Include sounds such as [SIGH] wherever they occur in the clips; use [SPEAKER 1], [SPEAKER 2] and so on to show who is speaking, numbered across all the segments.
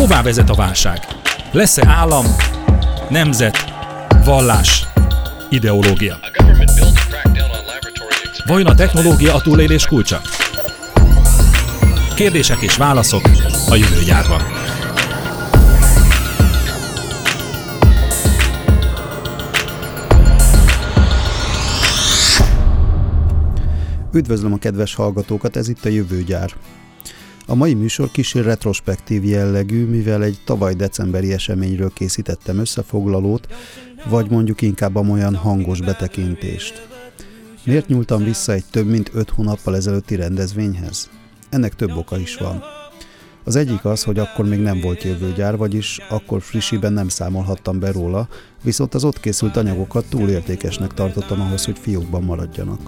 [SPEAKER 1] Hová vezet a válság? Lesz-e állam, nemzet, vallás, ideológia? Vajon a technológia a túlélés kulcsa? Kérdések és válaszok a jövő gyárban.
[SPEAKER 2] Üdvözlöm a kedves hallgatókat, ez itt a Jövőgyár. A mai műsor kicsi retrospektív jellegű, mivel egy tavaly decemberi eseményről készítettem összefoglalót, vagy mondjuk inkább olyan hangos betekintést. Miért nyúltam vissza egy több mint öt hónappal ezelőtti rendezvényhez? Ennek több oka is van. Az egyik az, hogy akkor még nem volt jövőgyár, vagyis akkor frissiben nem számolhattam be róla, viszont az ott készült anyagokat túl értékesnek tartottam ahhoz, hogy fiókban maradjanak.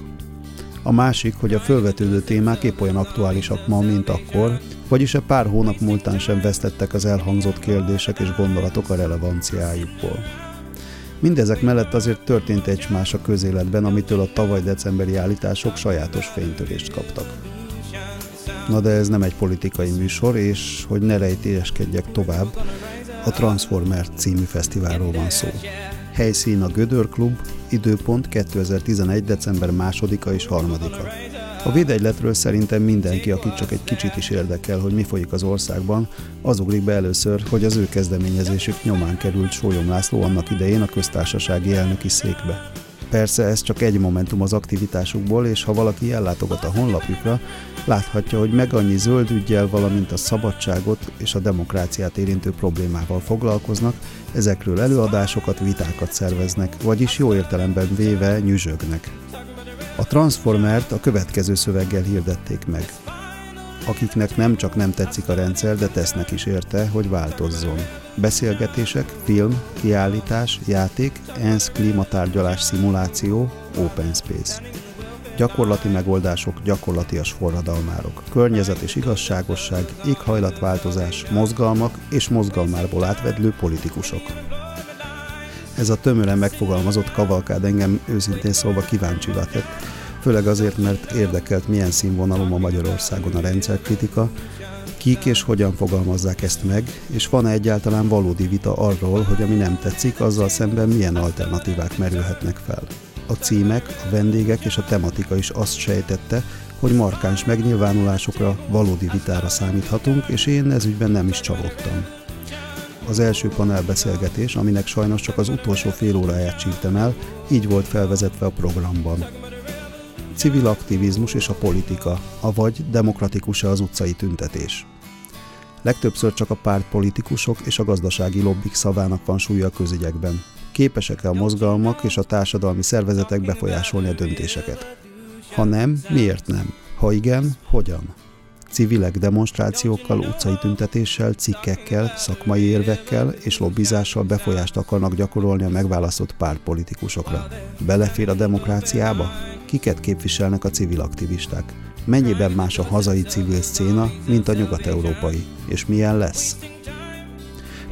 [SPEAKER 2] A másik, hogy a fölvetődő témák épp olyan aktuálisak ma, mint akkor, vagyis a pár hónap múltán sem vesztettek az elhangzott kérdések és gondolatok a relevanciájukból. Mindezek mellett azért történt egy más a közéletben, amitől a tavaly decemberi állítások sajátos fénytörést kaptak. Na de ez nem egy politikai műsor, és hogy ne rejtélyeskedjek tovább, a Transformer című fesztiválról van szó. Helyszín a Gödör Klub, időpont 2011. december 2-a és 3-a. A védegyletről szerintem mindenki, aki csak egy kicsit is érdekel, hogy mi folyik az országban, az ugrik be először, hogy az ő kezdeményezésük nyomán került Sólyom László annak idején a köztársasági elnöki székbe. Persze ez csak egy momentum az aktivitásukból, és ha valaki ellátogat a honlapjukra, láthatja, hogy meg annyi zöld ügyel, valamint a szabadságot és a demokráciát érintő problémával foglalkoznak, ezekről előadásokat, vitákat szerveznek, vagyis jó értelemben véve nyüzsögnek. A Transformert a következő szöveggel hirdették meg. Akiknek nem csak nem tetszik a rendszer, de tesznek is érte, hogy változzon. Beszélgetések, film, kiállítás, játék, ENSZ klímatárgyalás szimuláció, Open Space. Gyakorlati megoldások, gyakorlatias forradalmárok, környezet és igazságosság, éghajlatváltozás, mozgalmak és mozgalmárból átvedlő politikusok. Ez a tömören megfogalmazott kavalkád engem őszintén szólva kíváncsivá tett, főleg azért, mert érdekelt milyen színvonalom a Magyarországon a rendszerkritika, kik és hogyan fogalmazzák ezt meg, és van-e egyáltalán valódi vita arról, hogy ami nem tetszik, azzal szemben milyen alternatívák merülhetnek fel. A címek, a vendégek és a tematika is azt sejtette, hogy markáns megnyilvánulásokra, valódi vitára számíthatunk, és én ezügyben nem is csalódtam. Az első panelbeszélgetés, aminek sajnos csak az utolsó fél óráját csíptem el, így volt felvezetve a programban. Civil aktivizmus és a politika, avagy demokratikus-e az utcai tüntetés. Legtöbbször csak a pártpolitikusok és a gazdasági lobbik szavának van súlya a közügyekben. Képesek-e a mozgalmak és a társadalmi szervezetek befolyásolni a döntéseket? Ha nem, miért nem? Ha igen, hogyan? Civilek demonstrációkkal, utcai tüntetéssel, cikkekkel, szakmai érvekkel és lobbizással befolyást akarnak gyakorolni a megválasztott pártpolitikusokra. Belefér a demokráciába? Kiket képviselnek a civil aktivisták? Mennyiben más a hazai civil szcéna, mint a nyugat-európai? És milyen lesz?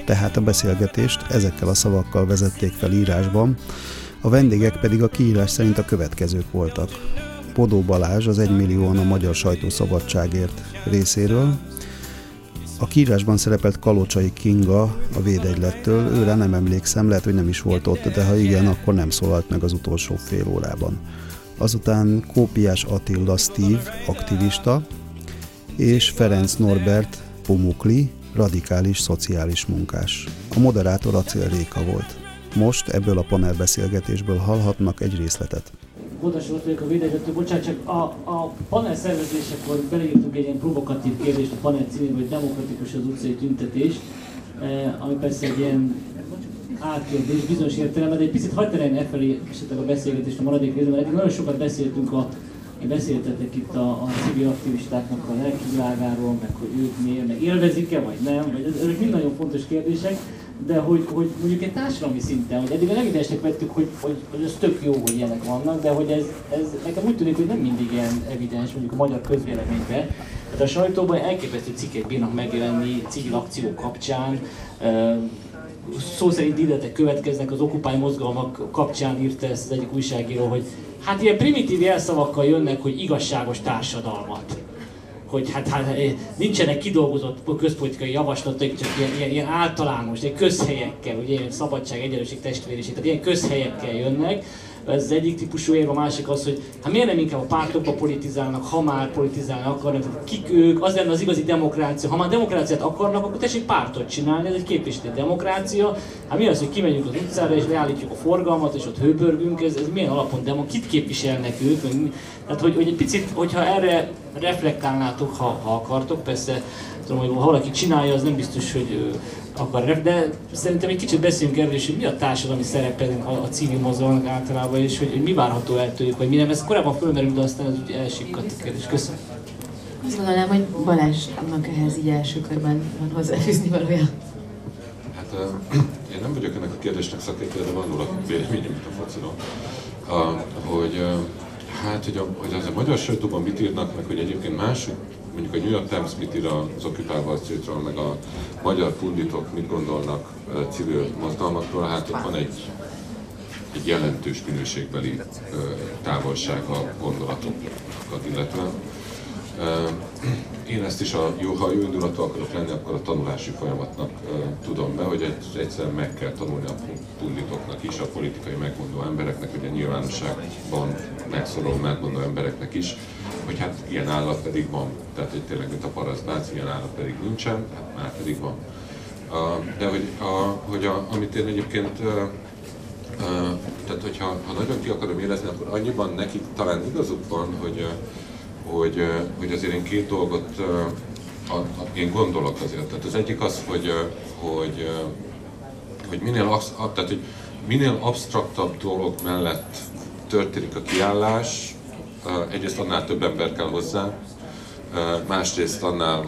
[SPEAKER 2] Tehát a beszélgetést ezekkel a szavakkal vezették fel írásban, a vendégek pedig a kiírás szerint a következők voltak. Podó Balázs az 1 millióan a Magyar Sajtószabadságért részéről, a kiírásban szerepelt Kalocsai Kinga a védegylettől, őre nem emlékszem, lehet, hogy nem is volt ott, de ha igen, akkor nem szólalt meg az utolsó fél órában. Azután Kópiás Attila Steve, aktivista, és Ferenc Norbert Pumukli, radikális szociális munkás. A moderátor Acél Réka volt. Most ebből a panelbeszélgetésből hallhatnak egy részletet.
[SPEAKER 3] Volt vagyok a védegyető, bocsánat, csak a, a panel szervezésekor beleírtuk egy ilyen provokatív kérdést a panel címében, hogy demokratikus az utcai tüntetés, eh, ami persze egy ilyen átkérdés bizonyos értelemben, de egy picit hagyd terelni e felé esetleg a beszélgetést a maradék részben, mert nagyon sokat beszéltünk a beszéltetek itt a, a civil aktivistáknak a lelkivilágáról, meg hogy ők miért, meg élvezik-e, vagy nem, vagy ezek mind nagyon fontos kérdések, de hogy, hogy mondjuk egy társadalmi szinten, hogy eddig a legidesnek vettük, hogy, hogy, hogy ez tök jó, hogy ilyenek vannak, de hogy ez, ez nekem úgy tűnik, hogy nem mindig ilyen evidens, mondjuk a magyar közvéleményben. Tehát a sajtóban elképesztő cikkek bírnak megjelenni civil akciók kapcsán, szó szerint illetek következnek az Occupy mozgalmak kapcsán írta ezt az egyik újságíró, hogy hát ilyen primitív jelszavakkal jönnek, hogy igazságos társadalmat. Hogy hát, hát nincsenek kidolgozott közpolitikai javaslatok, csak ilyen, ilyen, ilyen általános, egy közhelyekkel, ugye ilyen szabadság, egyenlőség, testvériség, tehát ilyen közhelyekkel jönnek, ez az egyik típusú érv, a másik az, hogy hát miért nem inkább a pártokba politizálnak, ha már politizálni akarnak, kik ők, az lenne az igazi demokrácia. Ha már demokráciát akarnak, akkor tessék pártot csinálni, ez egy képviselő demokrácia. Hát mi az, hogy kimegyünk az utcára és leállítjuk a forgalmat, és ott hőbörgünk, ez, ez milyen alapon demo, kit képviselnek ők? Tehát, hogy, hogy egy picit, hogyha erre reflektálnátok, ha, ha akartok, persze tudom, hogy ha valaki csinálja, az nem biztos, hogy akar, de szerintem egy kicsit beszéljünk erről is, hogy mi a társadalmi szerepe a, a civil mozgalmak általában, és hogy, hogy mi várható el tőlük, vagy mi nem. Ez korábban fölmerült, de aztán ez úgy elsikkadt a kérdés. Köszönöm.
[SPEAKER 4] Azt gondolnám, hogy Balázsnak ehhez így első körben van hozzáfűzni valója.
[SPEAKER 5] Hát [CLEARS THROAT] én nem vagyok ennek a kérdésnek szakértő, de van róla véleményem, mint a fociról. Hogy hát, hogy, a, hogy az a magyar sajtóban mit írnak, meg hogy egyébként mások mondjuk a New York Times mit ír az Occupy Wall meg a magyar punditok mit gondolnak civil mozgalmakról, hát ott van egy, egy jelentős minőségbeli távolság a gondolatokat illetve. Én ezt is, a, jó, ha jó indulatú akarok lenni, akkor a tanulási folyamatnak tudom be, hogy egyszerűen meg kell tanulni a punditoknak is, a politikai megmondó embereknek, a nyilvánosságban megszoruló megmondó embereknek is, hogy hát ilyen állat pedig van. Tehát, hogy tényleg, mint a parasztbác, ilyen állat pedig nincsen, hát már pedig van. De hogy, a, hogy a, amit én egyébként tehát hogyha ha nagyon ki akarom érezni, akkor annyiban nekik talán igazuk van, hogy, hogy, hogy azért én két dolgot a, a, én gondolok azért. Tehát az egyik az, hogy, hogy, hogy minél, tehát, hogy minél absztraktabb dolog mellett történik a kiállás, egyrészt annál több ember kell hozzá, másrészt annál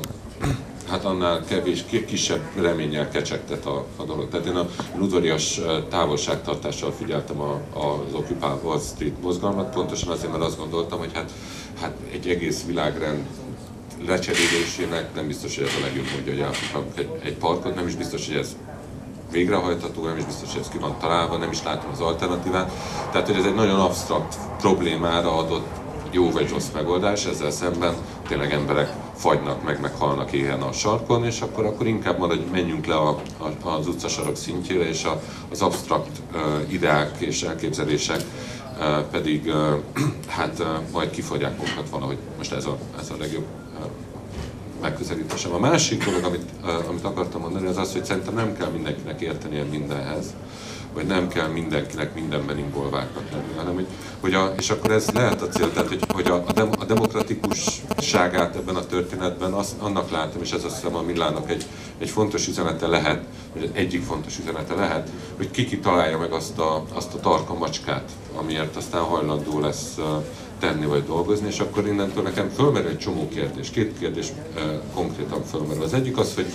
[SPEAKER 5] hát annál kevés, kisebb reménnyel kecsegtet a, a dolog. Tehát én a udvarias távolságtartással figyeltem a, az Occupy Wall Street mozgalmat, pontosan azért, mert azt gondoltam, hogy hát, hát egy egész világrend lecserélésének nem biztos, hogy ez a legjobb módja, hogy elfoglalunk egy, egy parkot, nem is biztos, hogy ez végrehajtható, nem is biztos, hogy ez ki van találva, nem is látom az alternatívát. Tehát, hogy ez egy nagyon absztrakt problémára adott jó vagy rossz megoldás, ezzel szemben tényleg emberek fagynak meg, meg halnak éhen a sarkon, és akkor, akkor inkább marad, hogy menjünk le a, a, az utcasarok szintjére, és a, az absztrakt uh, ideák és elképzelések uh, pedig uh, [CLEARS THROAT] hát uh, majd kifogják magukat valahogy. Most ez a, ez a legjobb uh, megközelítésem. A másik dolog, amit, uh, amit akartam mondani, az az, hogy szerintem nem kell mindenkinek értenie mindenhez, vagy nem kell mindenkinek mindenben involváltnak lenni, hanem hogy, hogy a, és akkor ez lehet a cél, tehát hogy, hogy a, a, dem, a demokratikusságát ebben a történetben az, annak látom, és ez azt hiszem a Millának egy, egy fontos üzenete lehet, vagy egyik fontos üzenete lehet, hogy ki ki találja meg azt a, azt a tarka macskát, amiért aztán hajlandó lesz tenni vagy dolgozni, és akkor innentől nekem fölmerül egy csomó kérdés. Két kérdés konkrétan fölmerül. Az egyik az, hogy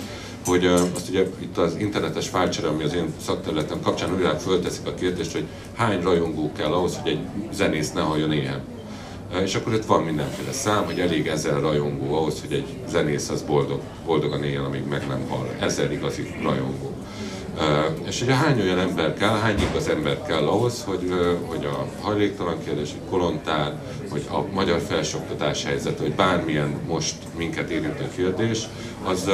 [SPEAKER 5] hogy azt ugye itt az internetes fájlcsere, ami az én szakterületem kapcsán újra fölteszik a kérdést, hogy hány rajongó kell ahhoz, hogy egy zenész ne halljon éhen. És akkor itt van mindenféle szám, hogy elég ezer rajongó ahhoz, hogy egy zenész az boldog, boldogan éljen, amíg meg nem hall. Ezer igazi rajongó. És ugye hány olyan ember kell, hány igaz ember kell ahhoz, hogy, hogy a hajléktalan kérdés, hogy kolontár, hogy a magyar felsőoktatás helyzet, vagy bármilyen most minket érintő kérdés, az,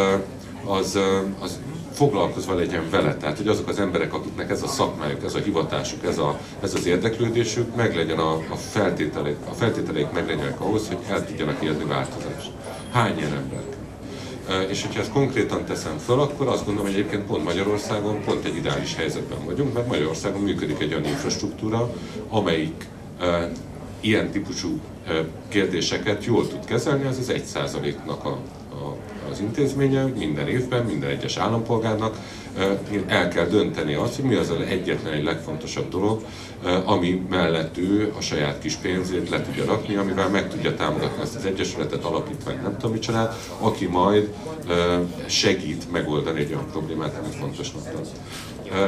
[SPEAKER 5] az, az foglalkozva legyen vele. Tehát, hogy azok az emberek, akiknek ez a szakmájuk, ez a hivatásuk, ez, a, ez az érdeklődésük, meg legyen a, a feltételek, a feltételeik meg legyenek ahhoz, hogy el tudjanak érni változást. Hány ilyen ember? És hogyha ezt konkrétan teszem föl, akkor azt gondolom, hogy egyébként pont Magyarországon pont egy ideális helyzetben vagyunk, mert Magyarországon működik egy olyan infrastruktúra, amelyik e, ilyen típusú e, kérdéseket jól tud kezelni, ez az egy százaléknak a az intézménye, hogy minden évben minden egyes állampolgárnak el kell dönteni azt, hogy mi az az egyetlen egy legfontosabb dolog, ami mellett ő a saját kis pénzét le tudja rakni, amivel meg tudja támogatni ezt az egyesületet, alapítványt, nem tudom micsoda, aki majd segít megoldani egy olyan problémát, amit fontosnak tart.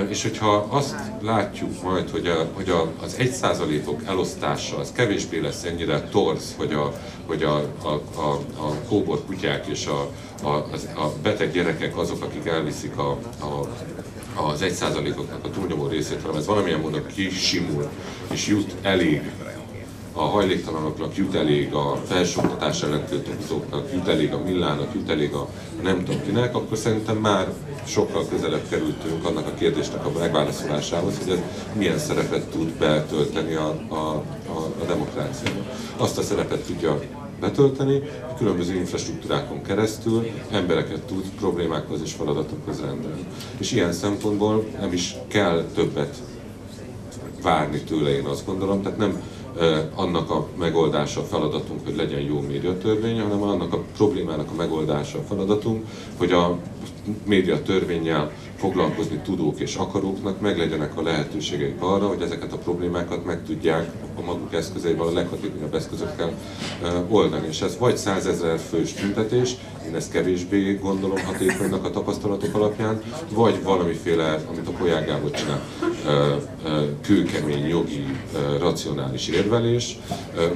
[SPEAKER 5] És hogyha azt látjuk majd, hogy, a, hogy a, az egy százalékok elosztása az kevésbé lesz ennyire torz, hogy a, hogy a, a, a, a kóbor kutyák és a, a, a beteg gyerekek azok, akik elviszik a, a az egy százalékoknak a túlnyomó részét, hanem ez valamilyen módon kisimul és jut elég a hajléktalanoknak jut elég a felsőoktatás ellen tiltakozóknak, jut elég a Millának, jut elég a nem tudom kinek, akkor szerintem már sokkal közelebb kerültünk annak a kérdésnek a megválaszolásához, hogy ez milyen szerepet tud betölteni a, a, a, a demokráciában. Azt a szerepet tudja betölteni, különböző infrastruktúrákon keresztül embereket tud problémákhoz és feladatokhoz rendelni. És ilyen szempontból nem is kell többet várni tőle, én azt gondolom. Tehát nem annak a megoldása a feladatunk, hogy legyen jó médiatörvény, hanem annak a problémának a megoldása a feladatunk, hogy a médiatörvényel foglalkozni tudók és akaróknak meg legyenek a lehetőségeik arra, hogy ezeket a problémákat meg tudják a maguk eszközeivel, a leghatékonyabb eszközökkel oldani. És ez vagy százezer fős tüntetés, én ezt kevésbé gondolom hatékonynak a tapasztalatok alapján, vagy valamiféle, amit a Gábor csinál, kőkemény, jogi, racionális érvelés,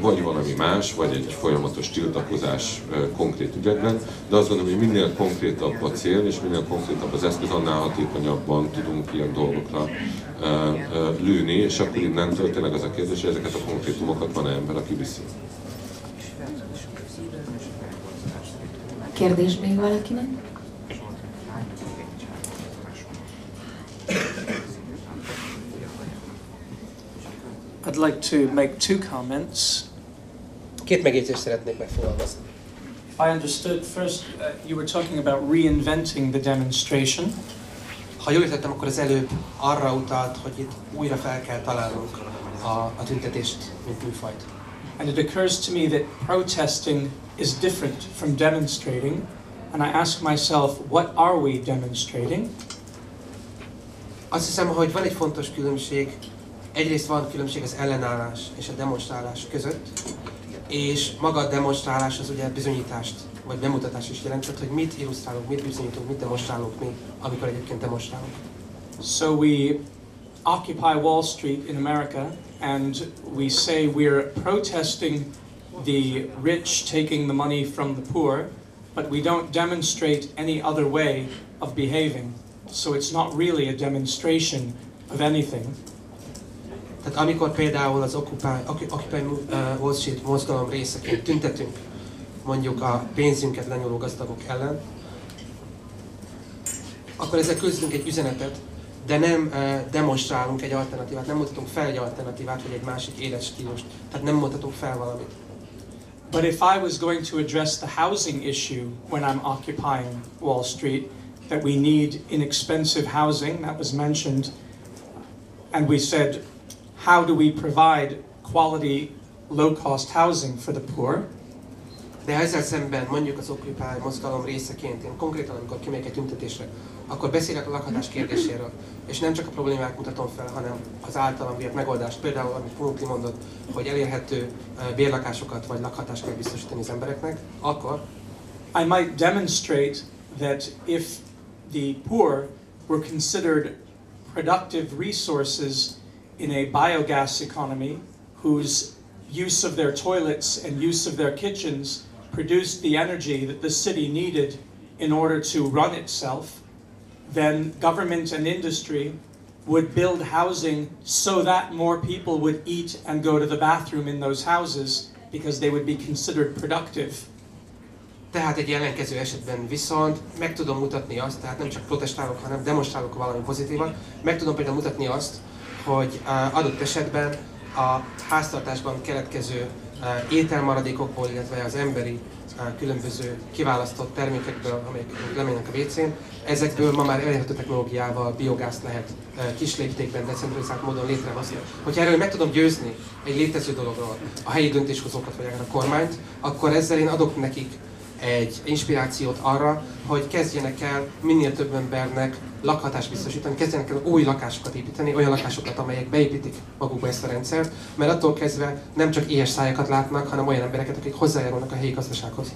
[SPEAKER 5] vagy valami más, vagy egy folyamatos tiltakozás konkrét ügyekben, de azt gondolom, hogy minél konkrétabb a cél, és minél konkrétabb az eszköz, annál hatékonyabban tudunk ilyen dolgokra lőni, és akkor innentől tényleg az a kérdés, hogy ezeket a konkrétumokat van-e ember, aki viszi.
[SPEAKER 4] Kérdés még valakinek?
[SPEAKER 6] I'd like to make two comments.
[SPEAKER 7] Két megjegyzést szeretnék megfogalmazni.
[SPEAKER 6] I understood first uh, you were talking about reinventing the demonstration.
[SPEAKER 7] Ha jól értettem, akkor az előbb arra utalt, hogy itt újra fel kell találnunk a, a tüntetést, mint műfajt.
[SPEAKER 6] And it occurs to me that protesting is different from demonstrating. And I ask myself, what are we demonstrating?
[SPEAKER 7] Azt hiszem, hogy van egy fontos különbség. Egyrészt van különbség az ellenállás és a demonstrálás között, és maga a demonstrálás az ugye bizonyítást, vagy bemutatást is jelentett, hogy mit illusztrálunk, mit bizonyítunk, mit demonstrálunk mi, amikor egyébként demonstrálunk.
[SPEAKER 6] So we occupy Wall Street in America and we say we're protesting the rich taking the money from the poor, but we don't demonstrate any other way of behaving. So it's not really a demonstration of anything.
[SPEAKER 7] Tehát amikor például az Occupy, Occupy uh, Wall Street mozgalom részeként tüntetünk, mondjuk a pénzünket lenyúló gazdagok ellen, akkor ezzel közlünk egy üzenetet, de nem uh, demonstrálunk egy alternatívát, nem mutatunk fel egy alternatívát, vagy egy másik életstílust. Tehát nem mutatunk fel valamit.
[SPEAKER 6] But if I was going to address the housing issue when I'm occupying Wall Street, that we need inexpensive housing, that was mentioned, and we said, how do we provide quality, low cost housing for the poor?
[SPEAKER 7] De ezzel szemben mondjuk az Occupy mozgalom részeként, én konkrétan amikor kimegyek egy tüntetésre, akkor beszélek a lakhatás kérdéséről, és nem csak a problémák mutatom fel, hanem az általam vélt megoldást. Például, amit Punukli mondott, hogy elérhető bérlakásokat vagy lakhatást kell biztosítani az embereknek, akkor
[SPEAKER 6] I might demonstrate that if the poor were considered productive resources in a biogas economy whose use of their toilets and use of their kitchens produced the energy that the city needed in order to run itself, then government and industry would build housing so that more people would eat and go to the bathroom in those houses because they would be considered productive.
[SPEAKER 7] Tehát egy ellenkező esetben viszont meg tudom mutatni azt, tehát nem csak protestálok, hanem demonstrálok valami pozitívat, meg tudom például mutatni azt, hogy adott esetben a háztartásban keletkező ételmaradékokból, illetve az emberi különböző kiválasztott termékekből, amelyek lemennek a WC-n, ezekből ma már elérhető technológiával biogázt lehet kis léptékben, decentralizált módon létrehozni. Hogyha erről meg tudom győzni egy létező dologról a helyi döntéshozókat vagy akár a kormányt, akkor ezzel én adok nekik egy inspirációt arra, hogy kezdjenek el minél több embernek lakhatást biztosítani, kezdjenek el új lakásokat építeni, olyan lakásokat, amelyek beépítik magukba ezt a rendszert, mert attól kezdve nem csak éhes szájakat látnak, hanem olyan embereket, akik hozzájárulnak a helyi gazdasághoz.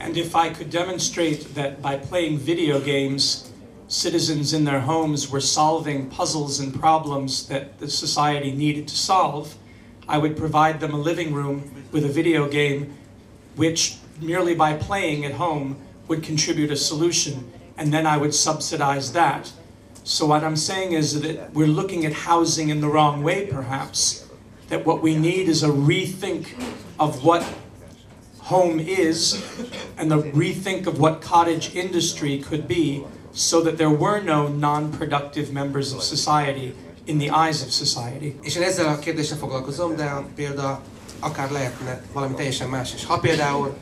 [SPEAKER 6] And if I could demonstrate that by playing video games, citizens in their homes were solving puzzles and problems that the society needed to solve, I would provide them a living room with a video game which merely by playing at home would contribute a solution, and then I would subsidize that. So what I'm saying is that we're looking at housing in the wrong way, perhaps. that what we need is a rethink of what home is and the rethink of what cottage industry could be so that there were no non-productive members of society in the eyes of society.
[SPEAKER 7] És én ezzel a kérdéssel foglalkozom, de példa akár lehetne valami teljesen más is. Ha például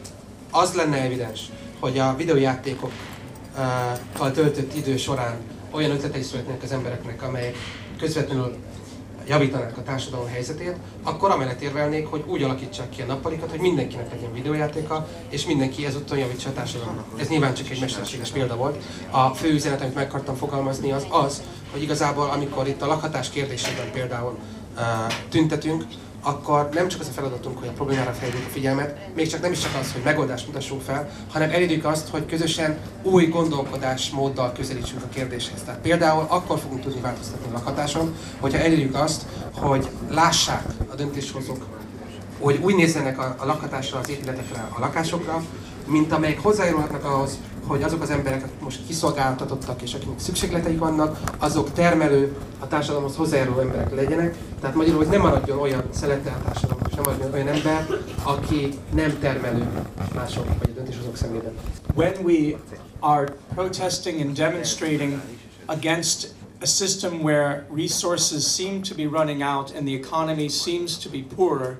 [SPEAKER 7] az lenne evidens, hogy a videójátékokkal töltött idő során olyan ötletei születnek az embereknek, amelyek közvetlenül javítanák a társadalom helyzetét, akkor amellett érvelnék, hogy úgy alakítsák ki a nappalikat, hogy mindenkinek legyen videójátéka, és mindenki ezúttal javítsa a társadalomnak. Ez nyilván csak egy mesterséges példa volt. A fő üzenet, amit meg akartam fogalmazni, az az, hogy igazából amikor itt a lakhatás kérdésében például uh, tüntetünk, akkor nem csak az a feladatunk, hogy a problémára felhívjuk a figyelmet, még csak nem is csak az, hogy megoldást mutassunk fel, hanem elérjük azt, hogy közösen új gondolkodásmóddal közelítsünk a kérdéshez. Tehát például akkor fogunk tudni változtatni a lakhatáson, hogyha elérjük azt, hogy lássák a döntéshozók, hogy úgy nézzenek a, a lakhatásra, az épületekre, a lakásokra, mint amelyek hozzájárulhatnak ahhoz, hogy azok az emberek, akik most kiszolgáltatottak és akiknek szükségleteik vannak, azok termelő, a társadalomhoz hozzájáruló emberek legyenek. Tehát magyarul, hogy nem maradjon olyan szelettel a társadalom, és nem maradjon olyan ember, aki nem termelő mások vagy a döntéshozók szemében.
[SPEAKER 6] When we are protesting and demonstrating against a system where resources seem to be running out and the economy seems to be poorer,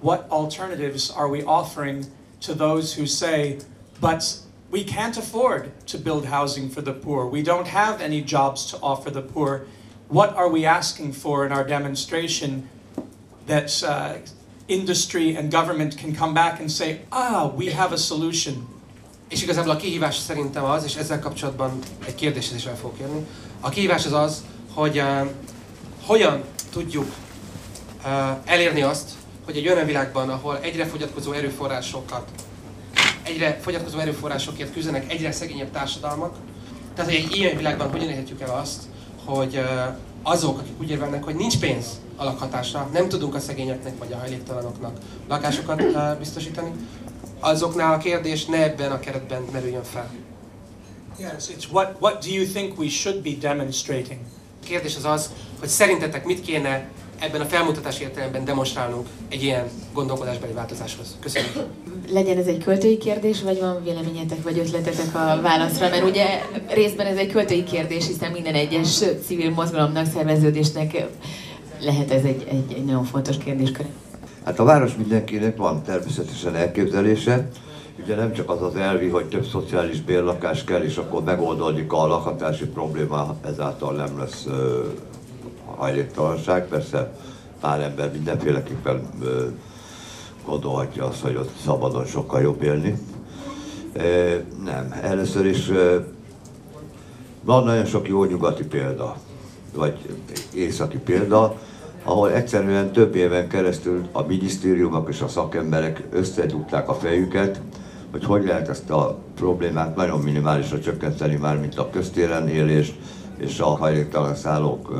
[SPEAKER 6] what alternatives are we offering to those who say, but we can't afford to build housing for the poor. We don't have any jobs to offer the poor. What are we asking for in our demonstration that uh, industry and government can come back and say, ah, we have a solution?
[SPEAKER 7] És igazából a kihívás szerintem az, és ezzel kapcsolatban egy kérdéshez is el fogok kérni. A kihívás az az, hogy uh, hogyan tudjuk uh, elérni azt, hogy egy olyan világban, ahol egyre fogyatkozó erőforrásokat egyre fogyatkozó erőforrásokért küzdenek egyre szegényebb társadalmak. Tehát, hogy egy ilyen világban hogyan érhetjük el azt, hogy azok, akik úgy érvelnek, hogy nincs pénz a lakhatásra, nem tudunk a szegényeknek vagy a hajléktalanoknak lakásokat biztosítani, azoknál a kérdés ne ebben a keretben merüljön fel.
[SPEAKER 6] Yes, it's what, what do you think we should be demonstrating?
[SPEAKER 7] A kérdés az az, hogy szerintetek mit kéne ebben a felmutatás értelemben demonstrálnunk egy ilyen gondolkodásbeli változáshoz. Köszönöm.
[SPEAKER 4] Legyen ez egy költői kérdés, vagy van véleményetek, vagy ötletetek a válaszra? Mert ugye részben ez egy költői kérdés, hiszen minden egyes civil mozgalomnak, szerveződésnek lehet ez egy, egy, egy nagyon fontos kérdéskör.
[SPEAKER 8] Hát a város mindenkinek van természetesen elképzelése. Ugye nem csak az az elvi, hogy több szociális bérlakás kell, és akkor megoldódik a lakhatási probléma, ezáltal nem lesz hajléktalanság, persze pár ember mindenféleképpen gondolhatja azt, hogy ott szabadon sokkal jobb élni. Nem, először is van nagyon sok jó nyugati példa, vagy északi példa, ahol egyszerűen több éven keresztül a minisztériumok és a szakemberek összedugták a fejüket, hogy hogy lehet ezt a problémát nagyon minimálisra csökkenteni, már mint a köztéren élést és a hajléktalan szállók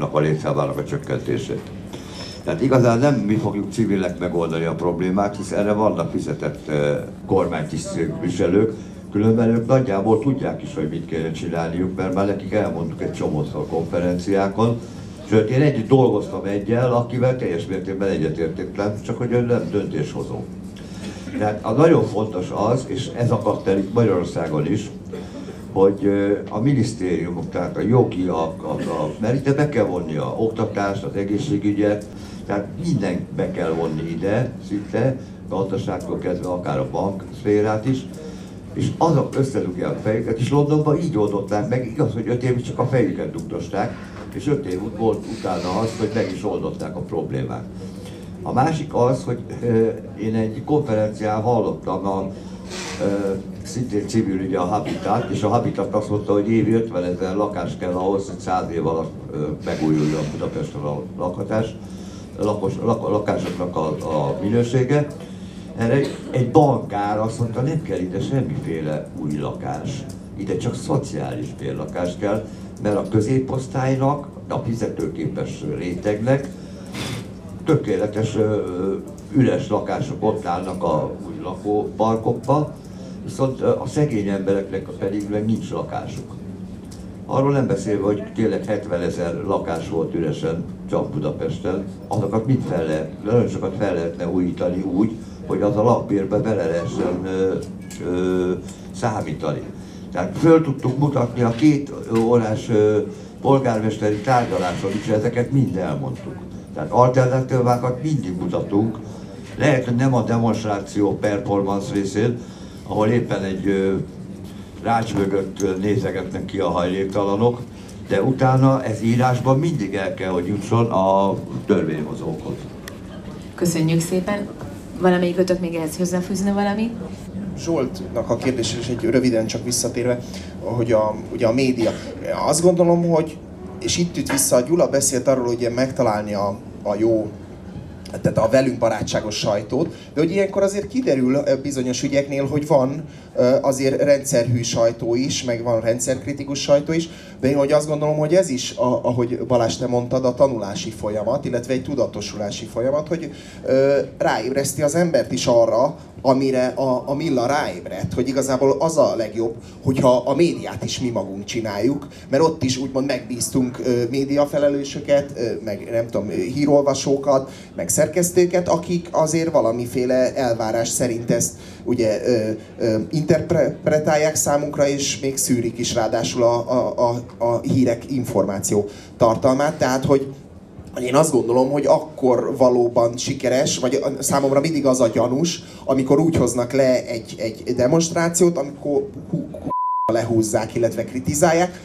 [SPEAKER 8] a létszámának a csökkentését. Tehát igazán nem mi fogjuk civilek megoldani a problémát, hisz erre vannak fizetett kormánytisztviselők, különben ők nagyjából tudják is, hogy mit kéne csinálniuk, mert már nekik elmondtuk egy csomószor konferenciákon, Sőt, én együtt dolgoztam egyel, akivel teljes mértékben egyetértettem, csak hogy ő nem döntéshozó. Tehát a nagyon fontos az, és ez akadt el itt Magyarországon is, hogy a minisztériumok, tehát a jogi, a, a, a, mert itt be kell vonni a oktatást, az egészségügyet, tehát mindent be kell vonni ide, szinte, gazdaságtól kezdve akár a bank szférát is, és azok összedugják a fejüket, és Londonban így oldották meg, igaz, hogy öt évig csak a fejüket dugdosták, és öt év volt utána az, hogy meg is oldották a problémát. A másik az, hogy én egy konferencián hallottam a szintén civil ugye a Habitat, és a Habitat azt mondta, hogy évi 50 ezer lakás kell ahhoz, hogy 100 év alatt megújuljon Budapesten a lakhatás, lakos, lak, lakásoknak a, a minősége. Erre egy bankár azt mondta, nem kell ide semmiféle új lakás, ide csak szociális bérlakás kell, mert a középosztálynak, a fizetőképes rétegnek tökéletes üres lakások ott állnak a új lakóparkokba, viszont a szegény embereknek pedig meg nincs lakásuk. Arról nem beszélve, hogy tényleg 70 ezer lakás volt üresen, csak Budapesten, azokat mind fel lehet, nagyon sokat fel lehetne újítani úgy, hogy az a lakbérbe bele lehessen ö, ö, számítani. Tehát föl tudtuk mutatni a két órás polgármesteri tárgyaláson is, ezeket mind elmondtuk. Tehát alternatívákat mindig mutatunk, lehet, hogy nem a demonstráció performance részén, ahol éppen egy rács mögött nézegetnek ki a hajléktalanok, de utána ez írásban mindig el kell, hogy jusson a törvényhozókhoz.
[SPEAKER 4] Köszönjük szépen. Valamelyik még ehhez hozzáfűzne valami?
[SPEAKER 9] Zsoltnak a kérdés is egy röviden csak visszatérve, hogy a, ugye a média. Azt gondolom, hogy, és itt üt vissza, a Gyula beszélt arról, hogy megtalálni a, a jó tehát a velünk barátságos sajtót, de hogy ilyenkor azért kiderül bizonyos ügyeknél, hogy van azért rendszerhű sajtó is, meg van rendszerkritikus sajtó is, de én hogy azt gondolom, hogy ez is, ahogy Balázs te mondtad, a tanulási folyamat, illetve egy tudatosulási folyamat, hogy ráébreszti az embert is arra, amire a, a Milla ráébredt, hogy igazából az a legjobb, hogyha a médiát is mi magunk csináljuk, mert ott is úgymond megbíztunk ö, médiafelelősöket, ö, meg nem tudom, hírolvasókat, meg szerkesztőket, akik azért valamiféle elvárás szerint ezt ugye ö, ö, interpretálják számunkra, és még szűrik is ráadásul a, a, a, a hírek információ tartalmát, tehát hogy én azt gondolom, hogy akkor valóban sikeres, vagy számomra mindig az a gyanús, amikor úgy hoznak le egy, egy demonstrációt, amikor lehúzzák, illetve kritizálják,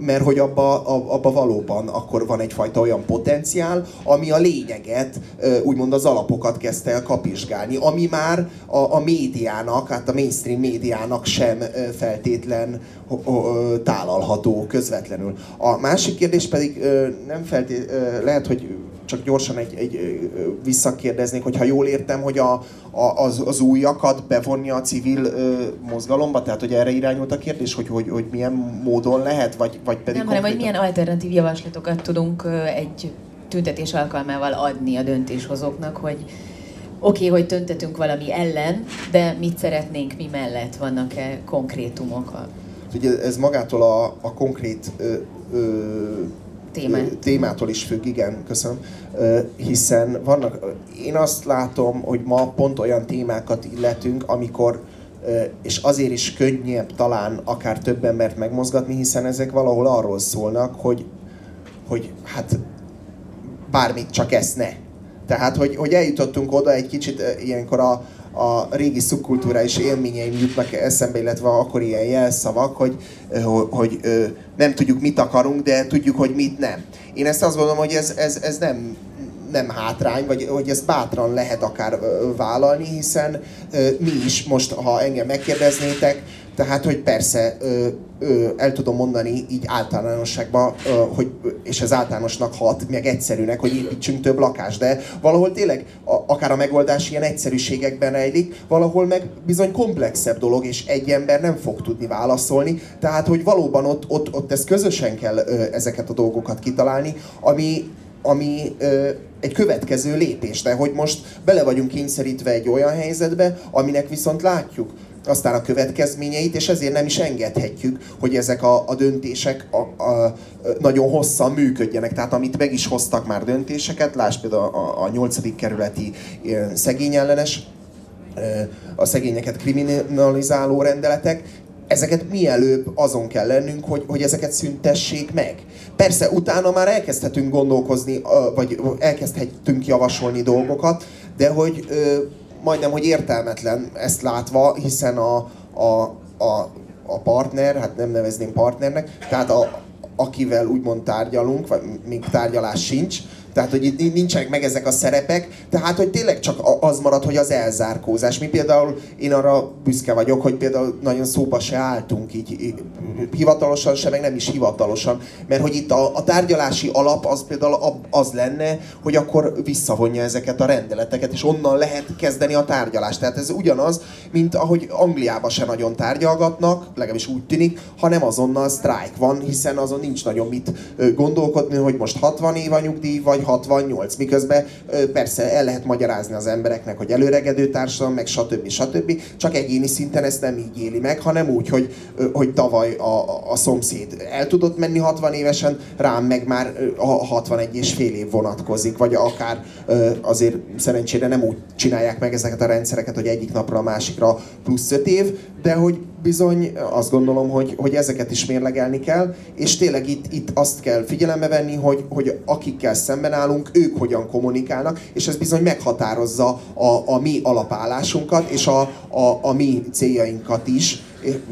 [SPEAKER 9] mert hogy abba, abba valóban akkor van egyfajta olyan potenciál, ami a lényeget, úgymond az alapokat kezdte el kapizsgálni, ami már a, a médiának, hát a mainstream médiának sem feltétlen tálalható közvetlenül. A másik kérdés pedig nem feltét, lehet, hogy csak gyorsan egy, egy visszakérdeznék, hogyha jól értem, hogy a, a, az, az újakat bevonni a civil ö, mozgalomba, tehát hogy erre irányult a kérdés, hogy, hogy, hogy milyen módon lehet, vagy, vagy pedig
[SPEAKER 4] Nem, hanem hogy milyen alternatív javaslatokat tudunk egy tüntetés alkalmával adni a döntéshozóknak, hogy oké, okay, hogy tüntetünk valami ellen, de mit szeretnénk mi mellett? Vannak-e konkrétumok?
[SPEAKER 9] Ugye ez magától a, a konkrét ö, ö,
[SPEAKER 4] Témát.
[SPEAKER 9] témától is függ, igen, köszönöm. Hiszen vannak, én azt látom, hogy ma pont olyan témákat illetünk, amikor és azért is könnyebb talán akár több embert megmozgatni, hiszen ezek valahol arról szólnak, hogy, hogy hát bármit, csak ezt ne. Tehát, hogy, hogy eljutottunk oda egy kicsit ilyenkor a, a régi szubkultúrális élményeim jutnak eszembe, illetve akkor ilyen jelszavak, hogy, hogy nem tudjuk, mit akarunk, de tudjuk, hogy mit nem. Én ezt azt gondolom, hogy ez, ez, ez nem, nem hátrány, vagy hogy ezt bátran lehet akár vállalni, hiszen mi is most, ha engem megkérdeznétek, tehát, hogy persze ö, ö, el tudom mondani így általánosságban, ö, hogy, és ez általánosnak hat, meg egyszerűnek, hogy építsünk több lakást, de valahol tényleg a, akár a megoldás ilyen egyszerűségekben rejlik, valahol meg bizony komplexebb dolog, és egy ember nem fog tudni válaszolni, tehát, hogy valóban ott, ott, ott ezt közösen kell ö, ezeket a dolgokat kitalálni, ami, ami ö, egy következő lépés, de hogy most bele vagyunk kényszerítve egy olyan helyzetbe, aminek viszont látjuk, aztán a következményeit, és ezért nem is engedhetjük, hogy ezek a, a döntések a, a, nagyon hosszan működjenek. Tehát amit meg is hoztak már döntéseket, lásd például a, a 8. kerületi szegényellenes, a szegényeket kriminalizáló rendeletek, ezeket mielőbb azon kell lennünk, hogy, hogy ezeket szüntessék meg. Persze, utána már elkezdhetünk gondolkozni, vagy elkezdhetünk javasolni dolgokat, de hogy majdnem, hogy értelmetlen ezt látva, hiszen a, a, a, a partner, hát nem nevezném partnernek, tehát a, akivel úgymond tárgyalunk, vagy még tárgyalás sincs, tehát, hogy itt nincsenek meg ezek a szerepek, tehát, hogy tényleg csak az marad, hogy az elzárkózás. Mi például, én arra büszke vagyok, hogy például nagyon szóba se álltunk így, hivatalosan se, meg nem is hivatalosan, mert hogy itt a, a tárgyalási alap az például az lenne, hogy akkor visszavonja ezeket a rendeleteket, és onnan lehet kezdeni a tárgyalást. Tehát ez ugyanaz, mint ahogy Angliában se nagyon tárgyalgatnak, legalábbis úgy tűnik, hanem azonnal sztrájk van, hiszen azon nincs nagyon mit gondolkodni, hogy most 60 év a nyugdíj, vagy 68, miközben persze el lehet magyarázni az embereknek, hogy előregedő társadalom, meg stb. stb. Csak egyéni szinten ezt nem így éli meg, hanem úgy, hogy, hogy tavaly a, a szomszéd el tudott menni 60 évesen, rám meg már a 61 és fél év vonatkozik, vagy akár azért szerencsére nem úgy csinálják meg ezeket a rendszereket, hogy egyik napra a másikra plusz 5 év, de hogy bizony azt gondolom, hogy, hogy ezeket is mérlegelni kell, és tényleg itt, itt azt kell figyelembe venni, hogy, hogy akikkel szemben állunk, ők hogyan kommunikálnak, és ez bizony meghatározza a, a mi alapállásunkat, és a, a, a mi céljainkat is.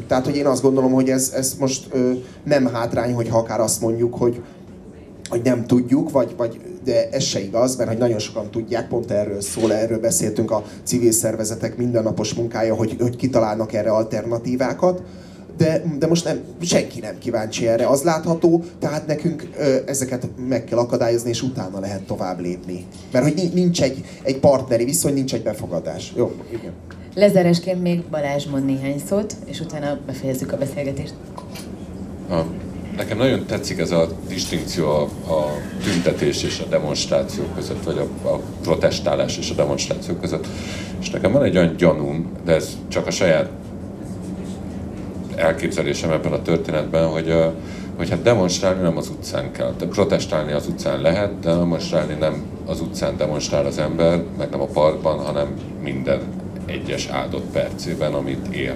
[SPEAKER 9] Tehát, hogy én azt gondolom, hogy ez, ez most ö, nem hátrány, hogyha akár azt mondjuk, hogy, hogy nem tudjuk, vagy, vagy de ez se igaz, mert hogy nagyon sokan tudják, pont erről szól, erről beszéltünk a civil szervezetek mindennapos munkája, hogy, hogy kitalálnak erre alternatívákat, de, de most nem, senki nem kíváncsi erre. Az látható, tehát nekünk ö, ezeket meg kell akadályozni, és utána lehet tovább lépni. Mert hogy nincs egy, egy partneri viszony, nincs egy befogadás. Jó, igen.
[SPEAKER 4] Lezáresként még Balázs mond néhány szót, és utána befejezzük a beszélgetést.
[SPEAKER 5] A Nekem nagyon tetszik ez a distinkció a, a tüntetés és a demonstráció között, vagy a, a protestálás és a demonstráció között. És nekem van egy olyan gyanúm, de ez csak a saját elképzelésem ebben a történetben, hogy, hogy hát demonstrálni nem az utcán kell. De protestálni az utcán lehet, de demonstrálni nem az utcán demonstrál az ember, meg nem a parkban, hanem minden egyes áldott percében, amit él.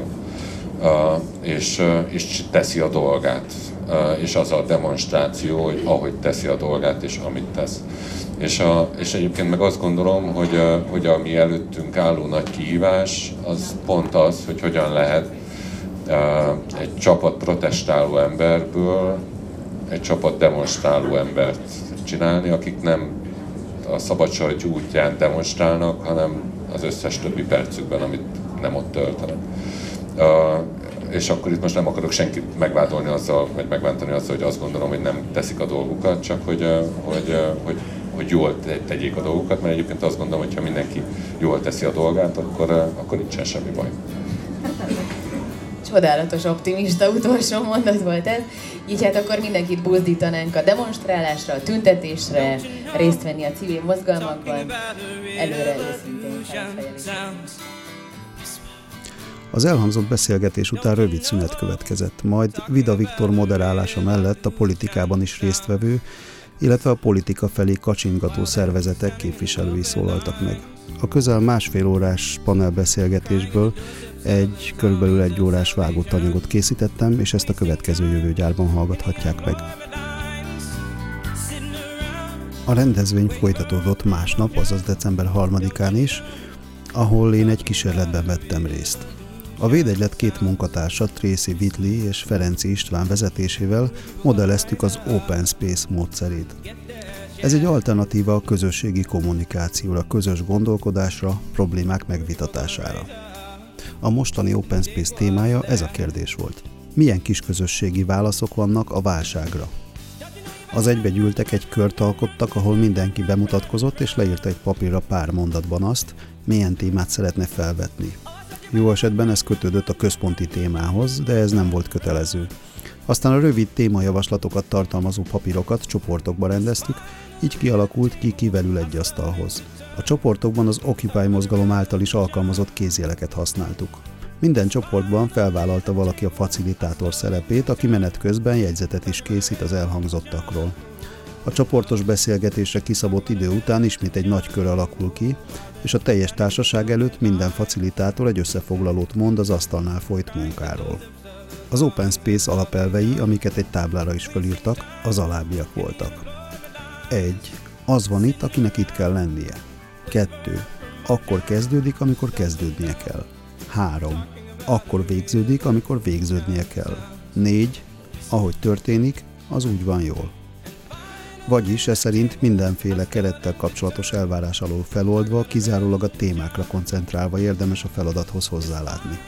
[SPEAKER 5] Uh, és, és teszi a dolgát és az a demonstráció, hogy ahogy teszi a dolgát, és amit tesz. És, a, és egyébként meg azt gondolom, hogy, hogy ami előttünk álló nagy kihívás, az pont az, hogy hogyan lehet egy csapat protestáló emberből egy csapat demonstráló embert csinálni, akik nem a szabadság útján demonstrálnak, hanem az összes többi percükben, amit nem ott töltenek és akkor itt most nem akarok senkit megvádolni azzal, vagy megvántani azzal, hogy azt gondolom, hogy nem teszik a dolgukat, csak hogy, hogy, hogy, hogy jól tegyék a dolgukat, mert egyébként azt gondolom, hogy ha mindenki jól teszi a dolgát, akkor, akkor nincsen semmi baj.
[SPEAKER 4] Csodálatos, optimista utolsó mondat volt ez. Így hát akkor mindenkit buzdítanánk a demonstrálásra, a tüntetésre, részt venni a civil mozgalmakban. Előre őszintén
[SPEAKER 2] az elhangzott beszélgetés után rövid szünet következett, majd Vida Viktor moderálása mellett a politikában is résztvevő, illetve a politika felé kacsingató szervezetek képviselői szólaltak meg. A közel másfél órás panelbeszélgetésből egy körülbelül egy órás vágott anyagot készítettem, és ezt a következő jövőgyárban hallgathatják meg. A rendezvény folytatódott másnap, azaz december 3-án is, ahol én egy kísérletben vettem részt. A védegylet két munkatársa, Tracy Whitley és Ferenci István vezetésével modelleztük az Open Space módszerét. Ez egy alternatíva a közösségi kommunikációra, közös gondolkodásra, problémák megvitatására. A mostani Open Space témája ez a kérdés volt. Milyen kis közösségi válaszok vannak a válságra? Az egybegyűltek egy kört alkottak, ahol mindenki bemutatkozott és leírta egy papírra pár mondatban azt, milyen témát szeretne felvetni. Jó esetben ez kötődött a központi témához, de ez nem volt kötelező. Aztán a rövid témajavaslatokat tartalmazó papírokat csoportokba rendeztük, így kialakult ki kivel ül egy asztalhoz. A csoportokban az Occupy mozgalom által is alkalmazott kézjeleket használtuk. Minden csoportban felvállalta valaki a facilitátor szerepét, aki menet közben jegyzetet is készít az elhangzottakról. A csoportos beszélgetésre kiszabott idő után ismét egy nagy kör alakul ki, és a teljes társaság előtt minden facilitátor egy összefoglalót mond az asztalnál folyt munkáról. Az Open Space alapelvei, amiket egy táblára is fölírtak, az alábbiak voltak. 1. Az van itt, akinek itt kell lennie. 2. Akkor kezdődik, amikor kezdődnie kell. 3. Akkor végződik, amikor végződnie kell. 4. Ahogy történik, az úgy van jól. Vagyis e szerint mindenféle kerettel kapcsolatos elvárás alól feloldva, kizárólag a témákra koncentrálva érdemes a feladathoz hozzálátni.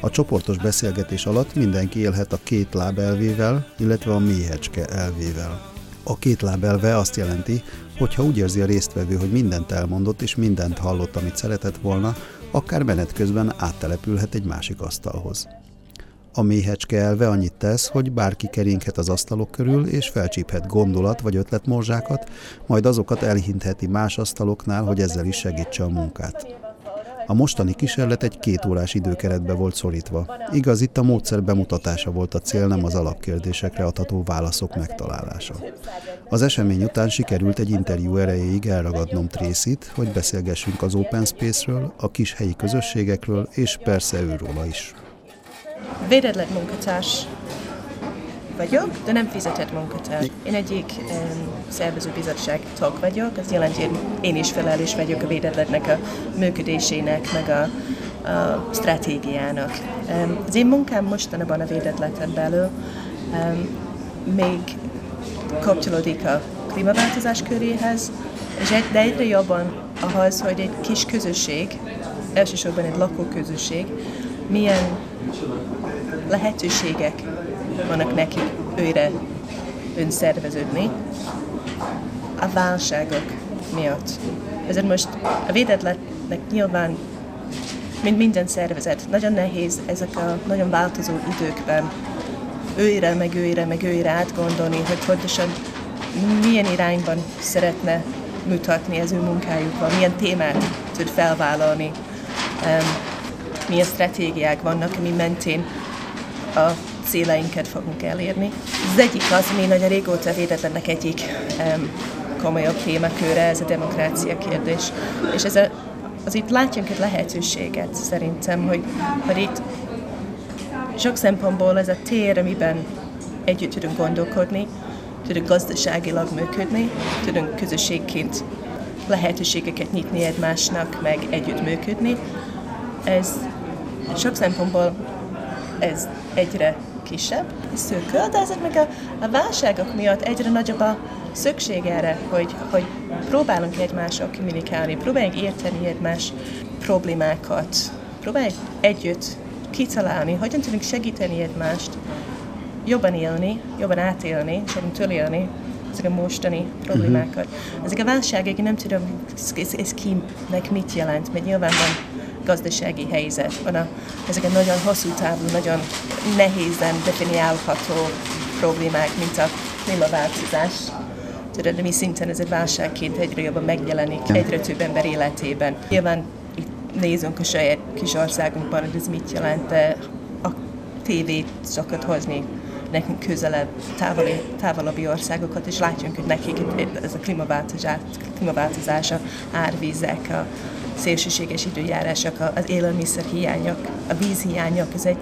[SPEAKER 2] A csoportos beszélgetés alatt mindenki élhet a két láb elvével, illetve a méhecske elvével. A két láb elve azt jelenti, hogy ha úgy érzi a résztvevő, hogy mindent elmondott és mindent hallott, amit szeretett volna, akár menet közben áttelepülhet egy másik asztalhoz. A méhecske elve annyit tesz, hogy bárki keringhet az asztalok körül, és felcsíphet gondolat vagy ötletmorzsákat, majd azokat elhintheti más asztaloknál, hogy ezzel is segítse a munkát. A mostani kísérlet egy két órás időkeretbe volt szorítva. Igaz, itt a módszer bemutatása volt a cél, nem az alapkérdésekre adható válaszok megtalálása. Az esemény után sikerült egy interjú erejéig elragadnom Tracy-t, hogy beszélgessünk az Open Space-ről, a kis helyi közösségekről, és persze őróla is.
[SPEAKER 10] Védetlen munkatárs vagyok, de nem fizetett munkatárs. Én egyik um, szervezőbizottság tag vagyok, az jelenti, hogy én is felelős vagyok a védetlennek a működésének, meg a, a stratégiának. Um, az én munkám mostanában a védetleten belül um, még kapcsolódik a klímaváltozás köréhez, és egy, de egyre jobban ahhoz, hogy egy kis közösség, elsősorban egy lakóközösség, milyen lehetőségek vannak nekik őre önszerveződni a válságok miatt. Ezért most a védetletnek nyilván, mint minden szervezet, nagyon nehéz ezek a nagyon változó időkben őre, meg őre, meg őre átgondolni, hogy pontosan milyen irányban szeretne mutatni az ő munkájukban, milyen témát tud felvállalni, um, milyen stratégiák vannak, ami mentén a céleinket fogunk elérni. Az egyik az, ami nagyon régóta védetlennek egyik um, komolyabb témaköre, ez a demokrácia kérdés. És ez a, az itt látjunk egy lehetőséget szerintem, hogy, hogy itt sok szempontból ez a tér, amiben együtt tudunk gondolkodni, tudunk gazdaságilag működni, tudunk közösségként lehetőségeket nyitni egymásnak, meg együtt működni. Ez sok szempontból ez egyre kisebb, szűkül, de ezeknek a, a válságok miatt egyre nagyobb a szükség erre, hogy, hogy próbálunk egymással kommunikálni, próbáljuk érteni egymás problémákat, probáljuk együtt kitalálni, hogyan tudunk segíteni egymást jobban élni, jobban átélni, és jobban túlélni ezek a mostani problémákat. Uh-huh. Ezek a válságok, nem tudom, ez, ez kinek mit jelent, mert nyilván van gazdasági helyzet, van a, ezek a nagyon hosszú távú, nagyon nehézen definiálható problémák, mint a klímaváltozás. Tudod, mi szinten ez egy válságként egyre jobban megjelenik, egyre több ember életében. Nyilván itt nézünk a saját kis országunkban, hogy ez mit jelent, de a tévét szokott hozni nekünk közelebb, távoli, távolabbi országokat, és látjunk, hogy nekik ez a klímaváltozás, klímaváltozás a árvízek, a szélsőséges időjárások, az élelmiszer hiányok, a víz hiányok, ez egy,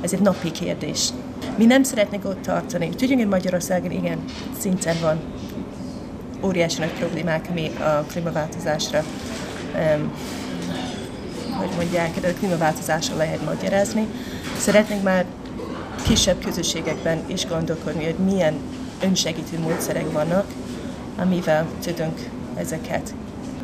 [SPEAKER 10] ez egy napi kérdés. Mi nem szeretnénk ott tartani. Tudjuk, hogy Magyarországon igen, szinten van óriási nagy problémák, ami a klímaváltozásra um, hogy mondják, de a klímaváltozásra lehet magyarázni. Szeretnénk már kisebb közösségekben is gondolkodni, hogy milyen önsegítő módszerek vannak, amivel tudunk ezeket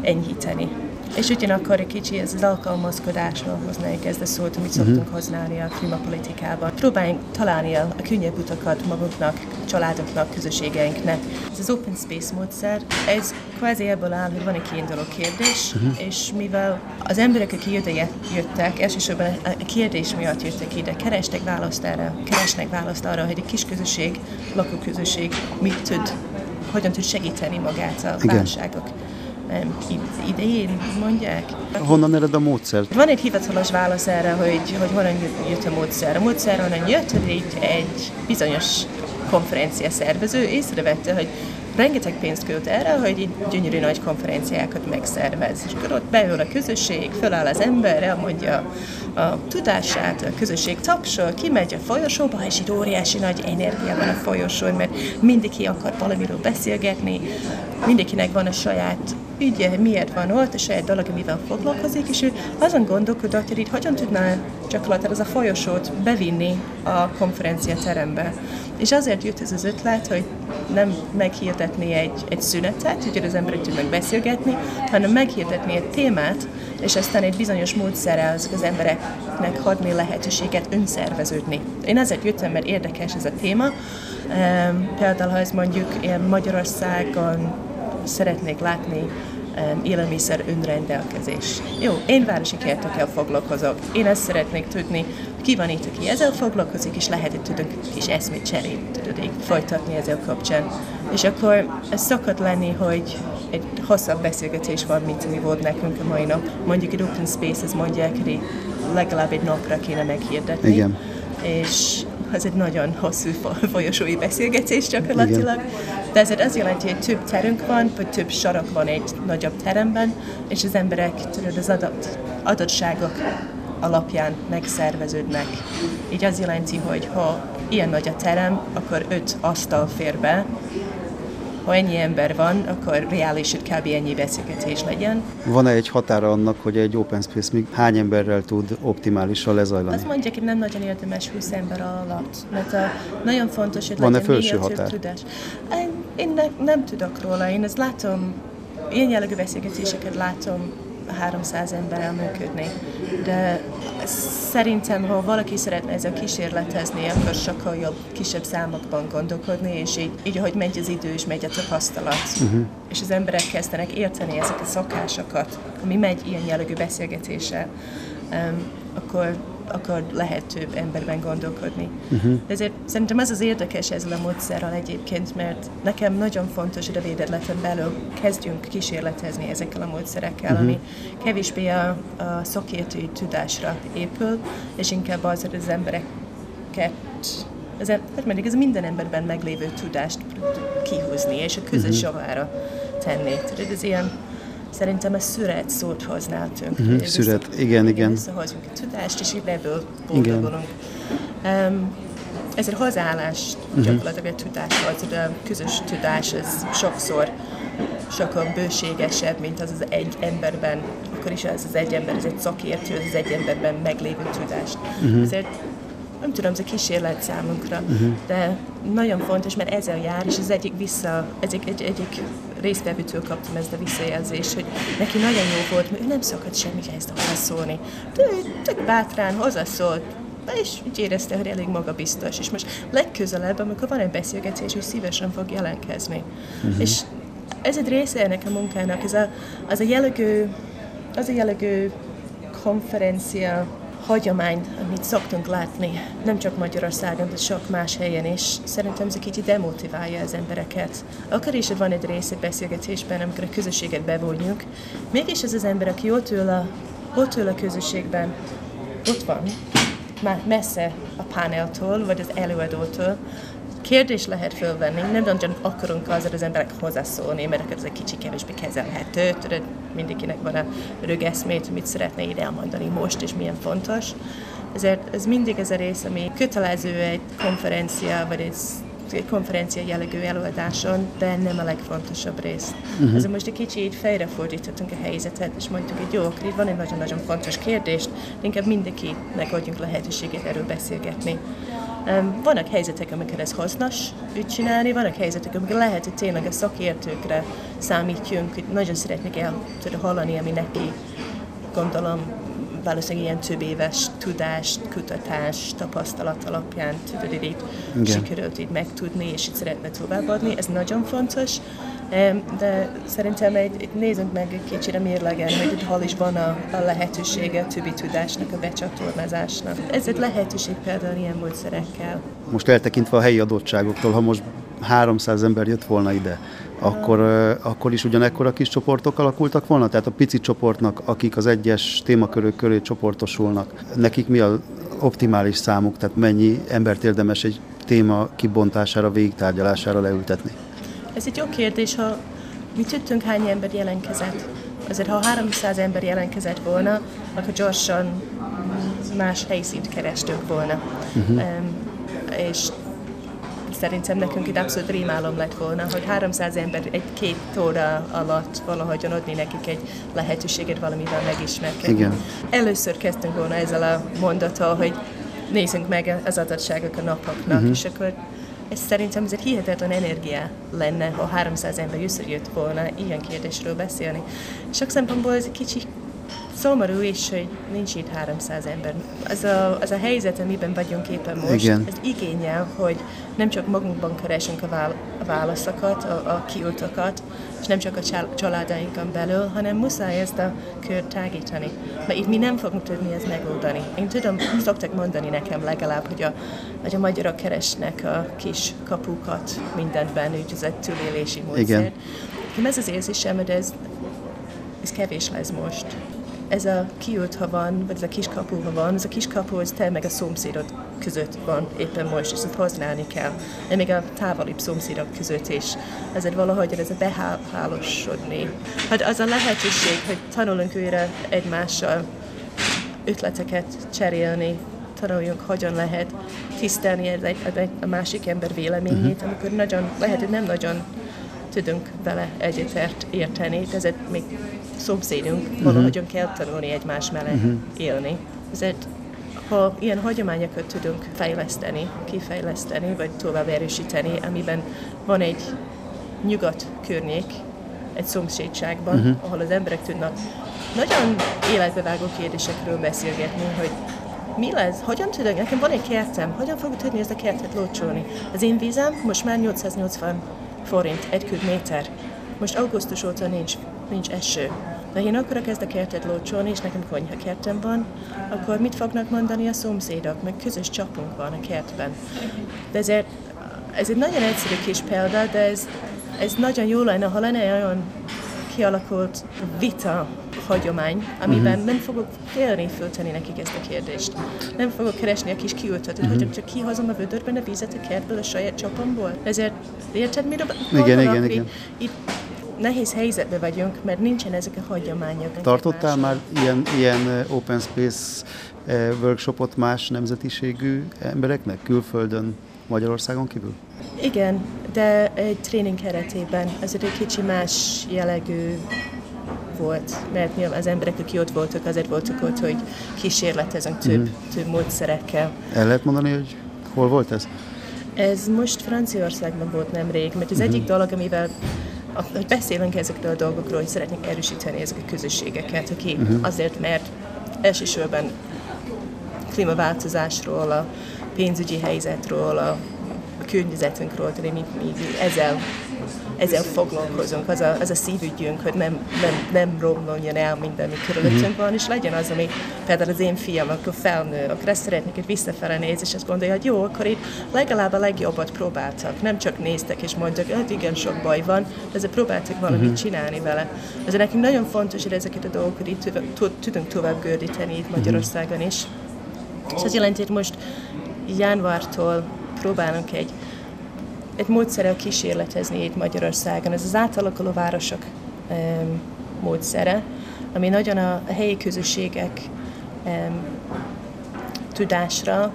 [SPEAKER 10] enyhíteni. És ugyanakkor egy kicsi ez az alkalmazkodásról hoznék ezt a szót, amit uh-huh. szoktunk használni a klímapolitikában. Próbáljunk találni a, a könnyebb utakat magunknak, családoknak, közösségeinknek. Ez az Open Space módszer, ez kvázi ebből áll, hogy van egy kiinduló kérdés, uh-huh. és mivel az emberek, akik ide jöttek, elsősorban a kérdés miatt jöttek ide, kerestek választ erre, keresnek választ arra, hogy egy kis közösség, lakóközösség mit tud, hogyan tud segíteni magát a Igen. Válságok idején mondják.
[SPEAKER 2] Honnan ered a módszer?
[SPEAKER 10] Van egy hivatalos válasz erre, hogy, hogy honnan jött a módszer. A módszer onnan jött, hogy egy, egy bizonyos konferencia szervező észrevette, hogy rengeteg pénzt költ erre, hogy így gyönyörű nagy konferenciákat megszervez. És akkor ott beül a közösség, föláll az ember, elmondja a tudását, a közösség tapsol, kimegy a folyosóba, és itt óriási nagy energia van a folyosón, mert mindenki akar valamiről beszélgetni, mindenkinek van a saját ügye, miért van ott, a saját dolog, amivel foglalkozik, és ő azon gondolkodott, hogy itt hogyan tudná gyakorlatilag az a folyosót bevinni a konferencia terembe. És azért jött ez az ötlet, hogy nem meghirdetni egy, egy szünetet, hogy az emberek tudnak beszélgetni, hanem meghirdetni egy témát, és aztán egy bizonyos módszerrel az embereknek adni lehetőséget önszerveződni. Én azért jöttem, mert érdekes ez a téma. Például, ha ez mondjuk Magyarországon szeretnék látni élelmiszer önrendelkezés. Jó, én városi kertekkel foglalkozok. Én ezt szeretnék tudni, ki van itt, aki ezzel foglalkozik, és lehet, hogy tudunk kis eszmét cserét, tudod, így folytatni ezzel kapcsán. És akkor ez szokott lenni, hogy egy hosszabb beszélgetés van, mint mi volt nekünk a mai nap. Mondjuk egy open spaces mondják, hogy legalább egy napra kéne meghirdetni.
[SPEAKER 2] Igen.
[SPEAKER 10] És ez egy nagyon hosszú folyosói beszélgetés gyakorlatilag. De ezért az jelenti, hogy több terünk van, vagy több sarok van egy nagyobb teremben, és az emberek tudod, az adott, adottságok alapján megszerveződnek. Így az jelenti, hogy ha ilyen nagy a terem, akkor öt asztal fér be, ha ennyi ember van, akkor reális, hogy kb. ennyi beszélgetés legyen.
[SPEAKER 2] Van-e egy határa annak, hogy egy open space még hány emberrel tud optimálisan lezajlani?
[SPEAKER 10] Azt mondják, hogy nem nagyon érdemes 20 ember alatt, mert a, nagyon fontos, hogy
[SPEAKER 2] Van-e felső határ? tudás.
[SPEAKER 10] Én, én ne, nem tudok róla, én ezt látom, ilyen jellegű beszélgetéseket látom 300 emberrel működni. De szerintem, ha valaki szeretne ezzel kísérletezni, akkor sokkal jobb, kisebb számokban gondolkodni, és így, így ahogy megy az idő, és megy a tapasztalat, uh-huh. és az emberek kezdenek érteni ezeket a szokásokat, ami megy ilyen jellegű beszélgetése, um, akkor akkor lehet több emberben gondolkodni. Uh-huh. Ezért szerintem ez az érdekes ezzel a módszerrel egyébként, mert nekem nagyon fontos, hogy a védetleten belül kezdjünk kísérletezni ezekkel a módszerekkel, uh-huh. ami kevésbé a, a szakértői tudásra épül, és inkább az, hogy az embereket ez, hát mindig ez minden emberben meglévő tudást kihúzni, és a közös uh-huh. javára tenni. Tehát ez ilyen Szerintem a szüret szót hoználtunk.
[SPEAKER 2] Uh-huh, mhm, szüret, vissza, igen, igen.
[SPEAKER 10] Visszahozunk a tudást, és így ebből boldogulunk. Um, ez egy hozzáállás uh-huh. gyakorlatilag a tudáshoz, a közös tudás, ez sokszor sokkal bőségesebb, mint az az egy emberben, akkor is az az egy ember, ez egy szakértő, az az egy emberben meglévő tudást. Uh-huh. Ezért nem tudom, ez a kísérlet számunkra, uh-huh. de nagyon fontos, mert ezzel jár, és az egyik vissza, egyik, egy, egyik résztvevőtől kaptam ezt a visszajelzést, hogy neki nagyon jó volt, mert ő nem szokott semmihez hozzászólni. De ő tök bátrán hozzászólt, és úgy érezte, hogy elég magabiztos. És most legközelebb, amikor van egy beszélgetés, hogy szívesen fog jelentkezni. Uh-huh. És ez egy része ennek a munkának, ez a, az a jellegű, az a jellegű konferencia hagyományt, amit szoktunk látni, nem csak Magyarországon, de sok más helyen is. Szerintem ez egy kicsit demotiválja az embereket. Akkor is van egy része beszélgetésben, amikor a közösséget bevonjuk, mégis ez az ember, aki ott ül a, ott ül a közösségben, ott van, már messze a paneltól, vagy az előadótól, kérdés lehet fölvenni, nem nagyon akarunk azért az emberek hozzászólni, mert akkor ez egy kicsi kevésbé kezelhető, tudod, mindenkinek van a rögeszmét, mit szeretne ide elmondani most, és milyen fontos. Ezért ez mindig ez a rész, ami kötelező egy konferencia, vagy egy egy konferencia jellegű előadáson, de nem a legfontosabb rész. Uh-huh. Azért most egy kicsit fordítottunk a helyzetet, és mondtuk, hogy jó, akkor itt van egy nagyon-nagyon fontos kérdés, inkább mindenki megadjunk lehetőséget erről beszélgetni. Vannak helyzetek, amikor ez hasznos úgy csinálni, vannak helyzetek, amikor lehet, hogy tényleg a szakértőkre számítjunk, hogy nagyon szeretnék el hallani, ami neki gondolom valószínűleg ilyen több éves tudást, kutatás, tapasztalat alapján tudod, így sikerült így megtudni, és így szeretne továbbadni. Ez nagyon fontos, de szerintem egy, egy nézzünk meg egy kicsit a mérlegen, hogy itt hol is van a, a lehetősége a többi tudásnak, a becsatornázásnak. Ez egy lehetőség például ilyen módszerekkel.
[SPEAKER 2] Most eltekintve a helyi adottságoktól, ha most 300 ember jött volna ide, akkor, akkor is ugyanekkor kis csoportok alakultak volna? Tehát a pici csoportnak, akik az egyes témakörök köré csoportosulnak, nekik mi az optimális számuk, tehát mennyi embert érdemes egy téma kibontására, végigtárgyalására leültetni?
[SPEAKER 10] Ez egy jó kérdés, ha mi tudtunk hány ember jelentkezett. Azért ha 300 ember jelentkezett volna, akkor gyorsan más helyszínt kerestünk volna. Uh-huh. Um, és szerintem nekünk itt abszolút rémálom lett volna, hogy 300 ember egy-két óra alatt valahogyan adni nekik egy lehetőséget valamivel megismerkedni.
[SPEAKER 2] Igen.
[SPEAKER 10] Először kezdtünk volna ezzel a mondattal, hogy nézzünk meg az adatságok a napoknak, uh-huh. és akkor ez szerintem ez egy hihetetlen energia lenne, ha 300 ember összejött volna ilyen kérdésről beszélni. Sok szempontból ez egy kicsi szomorú is, hogy nincs itt 300 ember. Az a, az a helyzet, amiben vagyunk éppen most,
[SPEAKER 2] Igen.
[SPEAKER 10] ez igényel, hogy nem csak magunkban keresünk a válaszokat, a, a kiutakat, és nem csak a csal- családainkon belül, hanem muszáj ezt a kört tágítani. Mert itt mi nem fogunk tudni ezt megoldani. Én tudom, szoktak mondani nekem legalább, hogy a, hogy a magyarok keresnek a kis kapukat mindenben, úgy ez egy túlélési módszer.
[SPEAKER 2] Igen.
[SPEAKER 10] Nekem ez az érzésem, hogy ez, ez kevés lesz most. Ez a kiút, ha van, vagy ez a kis kapu, ha van, ez a kis kapu, ez te meg a szomszédod között van éppen most, és ezt használni kell. De még a távolibb szomszédok között is. Ezért valahogy ez a behálosodni. Hát az a lehetőség, hogy tanulunk újra egymással ötleteket cserélni, tanuljunk, hogyan lehet tisztelni egy, egy, a másik ember véleményét, uh-huh. amikor nagyon, lehet, hogy nem nagyon tudunk vele egyetért érteni, ezért még szomszédunk, uh-huh. valahogyan kell tanulni egymás mellett uh-huh. élni. Ezért ha ilyen hagyományokat tudunk fejleszteni, kifejleszteni, vagy tovább erősíteni, amiben van egy nyugat környék, egy szomszédságban, uh-huh. ahol az emberek tudnak nagyon életbevágó kérdésekről beszélgetni, hogy mi lesz, hogyan tudok, nekem van egy kertem, hogyan fogok tudni ezt a kertet lócsolni. Az én vízem most már 880 forint egy köbméter. Most augusztus óta nincs, nincs eső. De ha én akarok ezt a kertet lócsolni, és nekem konyha kertem van, akkor mit fognak mondani a szomszédok? Meg közös csapunk van a kertben. De ezért, ez egy nagyon egyszerű kis példa, de ez, ez nagyon jó lenne, ha lenne olyan kialakult vita hagyomány, amiben uh-huh. nem fogok félni föltenni nekik ezt a kérdést. Nem fogok keresni a kis kiültetőt, uh-huh. hogy csak kihozom a vödörben a vizet a kertből a saját csapomból. Ezért érted, mire
[SPEAKER 2] Igen, igen, igen.
[SPEAKER 10] Itt nehéz helyzetben vagyunk, mert nincsen ezek a hagyományok.
[SPEAKER 2] Tartottál már ilyen, ilyen open space workshopot más nemzetiségű embereknek külföldön, Magyarországon kívül?
[SPEAKER 10] Igen, de egy tréning keretében, ez egy kicsi más jellegű volt, mert nyilván az emberek, akik ott voltak, azért voltak ott, hogy kísérletezünk több, mm. több módszerekkel.
[SPEAKER 2] El lehet mondani, hogy hol volt ez?
[SPEAKER 10] Ez most Franciaországban volt nemrég, mert az mm-hmm. egyik dolog, amivel hogy beszélünk ezekről a dolgokról, hogy szeretnénk erősíteni ezeket a közösségeket, aki uh-huh. azért, mert elsősorban klímaváltozásról, a pénzügyi helyzetről, a, környezetünkről, tehát mi, mi ezzel, ezzel foglalkozunk, az a, az a szívügyünk, hogy nem, nem, nem romlonjon el minden, ami körülöttünk van, és legyen az, ami például az én fiam, akkor felnő, akkor ezt szeretnék, hogy visszafele néz, és azt gondolja, hogy jó, akkor itt legalább a legjobbat próbáltak. Nem csak néztek és mondtak, hogy hát igen, sok baj van, de ezzel próbáltak valamit uh-huh. csinálni vele. Ezért nekünk nagyon fontos, hogy ezeket a dolgokat itt tudunk tovább gördíteni itt Magyarországon is. És az jelenti, hogy most januártól próbálunk egy, egy módszerrel kísérletezni itt Magyarországon. Ez az átalakuló városok módszere, ami nagyon a, helyi közösségek tudásra,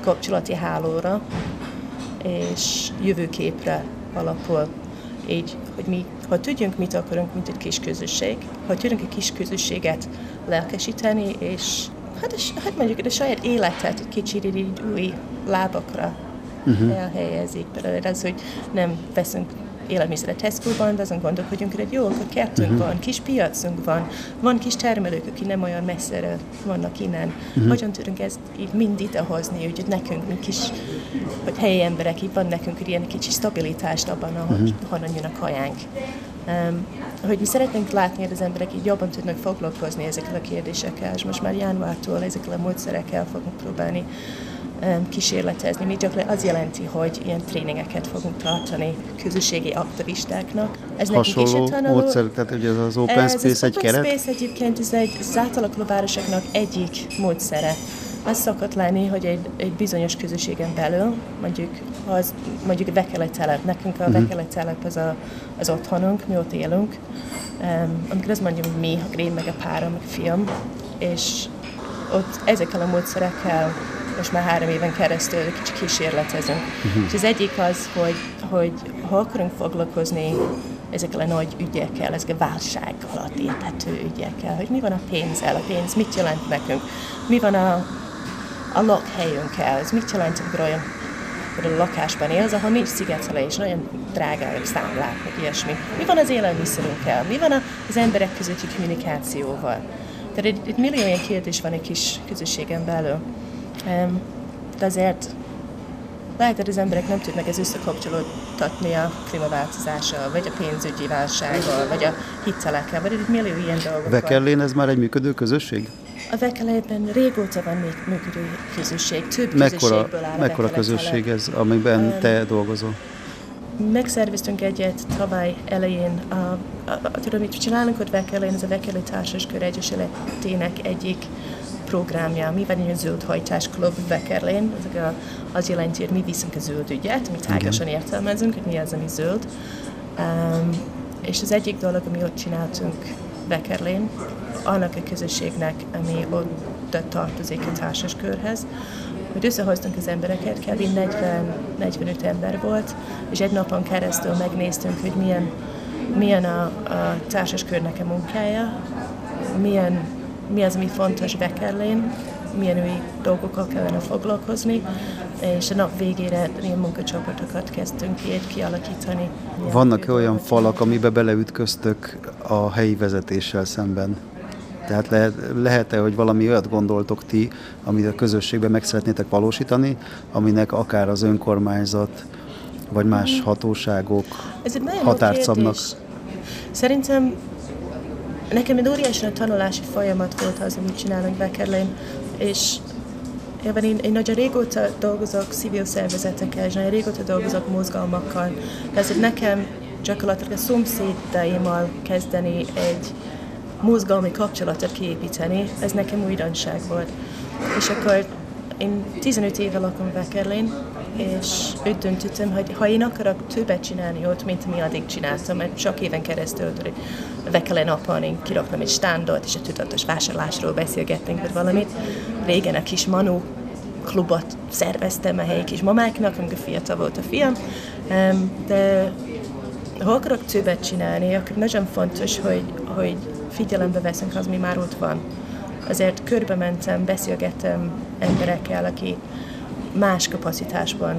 [SPEAKER 10] kapcsolati hálóra és jövőképre alapul. Így, hogy mi, ha tudjunk, mit akarunk, mint egy kis közösség, ha tudunk egy kis közösséget lelkesíteni, és hát, hát mondjuk a saját életet egy kicsit így új lábakra uh-huh. elhelyezik. Például az, hogy nem veszünk élelmiszeret Tesco-ban, de azon gondolkodjunk, hogy jó, akkor kertünk uh-huh. van, kis piacunk van, van kis termelők, akik nem olyan messzere vannak innen. Uh-huh. Hogyan tudunk ezt így mind idehozni, hogy nekünk, mint kis hogy helyi emberek, így van nekünk hogy ilyen kicsi stabilitást abban, ahol uh-huh. honnan jön a kajánk. Um, hogy mi szeretnénk látni, hogy az emberek így jobban tudnak foglalkozni ezekkel a kérdésekkel, és most már januártól ezekkel a módszerekkel fogunk próbálni kísérletezni. Mi csak az jelenti, hogy ilyen tréningeket fogunk tartani közösségi aktivistáknak.
[SPEAKER 2] Ez Hasonló módszer, tehát ugye ez az Open Space
[SPEAKER 10] ez
[SPEAKER 2] egy
[SPEAKER 10] Open
[SPEAKER 2] keret?
[SPEAKER 10] Space egyébként ez egy az átalakuló városoknak egyik módszere. Az szokott lenni, hogy egy, egy bizonyos közösségen belül, mondjuk, az, mondjuk telep, nekünk a uh-huh. telep az a, az otthonunk, mi ott élünk, um, amikor azt mondjuk, mi, a én meg a párom, meg a fiam, és ott ezekkel a módszerekkel most már három éven keresztül kicsit kísérletezünk. Uh-huh. És az egyik az, hogy, hogy ha akarunk foglalkozni ezekkel a nagy ügyekkel, ezek a válság alatt érthető ügyekkel, hogy mi van a pénzzel, a pénz mit jelent nekünk, mi van a, a lakhelyünkkel, ez mit jelent, amikor olyan a lakásban élsz, ahol nincs szigetelés, nagyon drágák számlák, meg ilyesmi. Mi van az élelmiszerünkkel? Mi van az emberek közötti kommunikációval? Tehát itt, itt millió ilyen kérdés van egy kis közösségen belül. Um, de azért lehet, hogy az emberek nem tudnak ez összekapcsolódtatni a klímaváltozással, vagy a pénzügyi válsággal, vagy a hitelekkel, vagy egy millió ilyen dolgokkal.
[SPEAKER 2] Vekerlén ez már egy működő közösség?
[SPEAKER 10] A Vekelejben régóta van még működő közösség, több
[SPEAKER 2] Mekkora,
[SPEAKER 10] közösségből áll
[SPEAKER 2] mekkora közösség ez, amiben
[SPEAKER 10] Em,
[SPEAKER 2] te dolgozol?
[SPEAKER 10] Megszerveztünk egyet tavaly elején. A, a, a, tudom, mit csinálunk ott Vekelén, ez a Vekeli Társaskör Egyesületének egyik programja. Mi van egy zöld hajtás klub a, az jelenti, hogy mi viszünk a zöld ügyet, mi tágasan értelmezünk, hogy mi az, ami zöld. Um, és az egyik dolog, ami ott csináltunk Vekerlén, annak a közösségnek, ami ott tartozik a társaskörhez, hogy összehoztunk az embereket, kb. 40-45 ember volt, és egy napon keresztül megnéztünk, hogy milyen, milyen a, a társaskörnek a munkája, milyen, mi az, ami fontos Vekerlén, milyen új dolgokkal kellene foglalkozni, és a nap végére ilyen munkacsoportokat kezdtünk így kialakítani. Ilyen
[SPEAKER 2] Vannak-e
[SPEAKER 10] új
[SPEAKER 2] olyan falak, amiben beleütköztök a helyi vezetéssel szemben? Tehát lehet, lehet-e, hogy valami olyat gondoltok ti, amit a közösségben meg szeretnétek valósítani, aminek akár az önkormányzat, vagy más hatóságok határt szabnak?
[SPEAKER 10] Szerintem nekem egy óriási tanulási folyamat volt az, amit csinálunk Beckerlén, és Ebben én, én nagyon régóta dolgozok civil szervezetekkel, és nagyon régóta dolgozok mozgalmakkal. Ezért nekem gyakorlatilag a szomszédaimmal kezdeni egy mozgalmi kapcsolatot kiépíteni, ez nekem újdonság volt. És akkor én 15 éve lakom Beckerlén, és úgy döntöttem, hogy ha én akarok többet csinálni ott, mint mi addig csináltam, mert sok éven keresztül tudod, Vekele napon én kiraktam egy standot, és a tudatos vásárlásról beszélgettünk, vagy valamit. Régen a kis Manu klubot szerveztem a helyi kis mamáknak, amikor fiatal volt a fiam, de ha akarok többet csinálni, akkor nagyon fontos, hogy, hogy figyelembe veszünk az, mi már ott van. Azért körbe mentem, beszélgettem emberekkel, aki más kapacitásban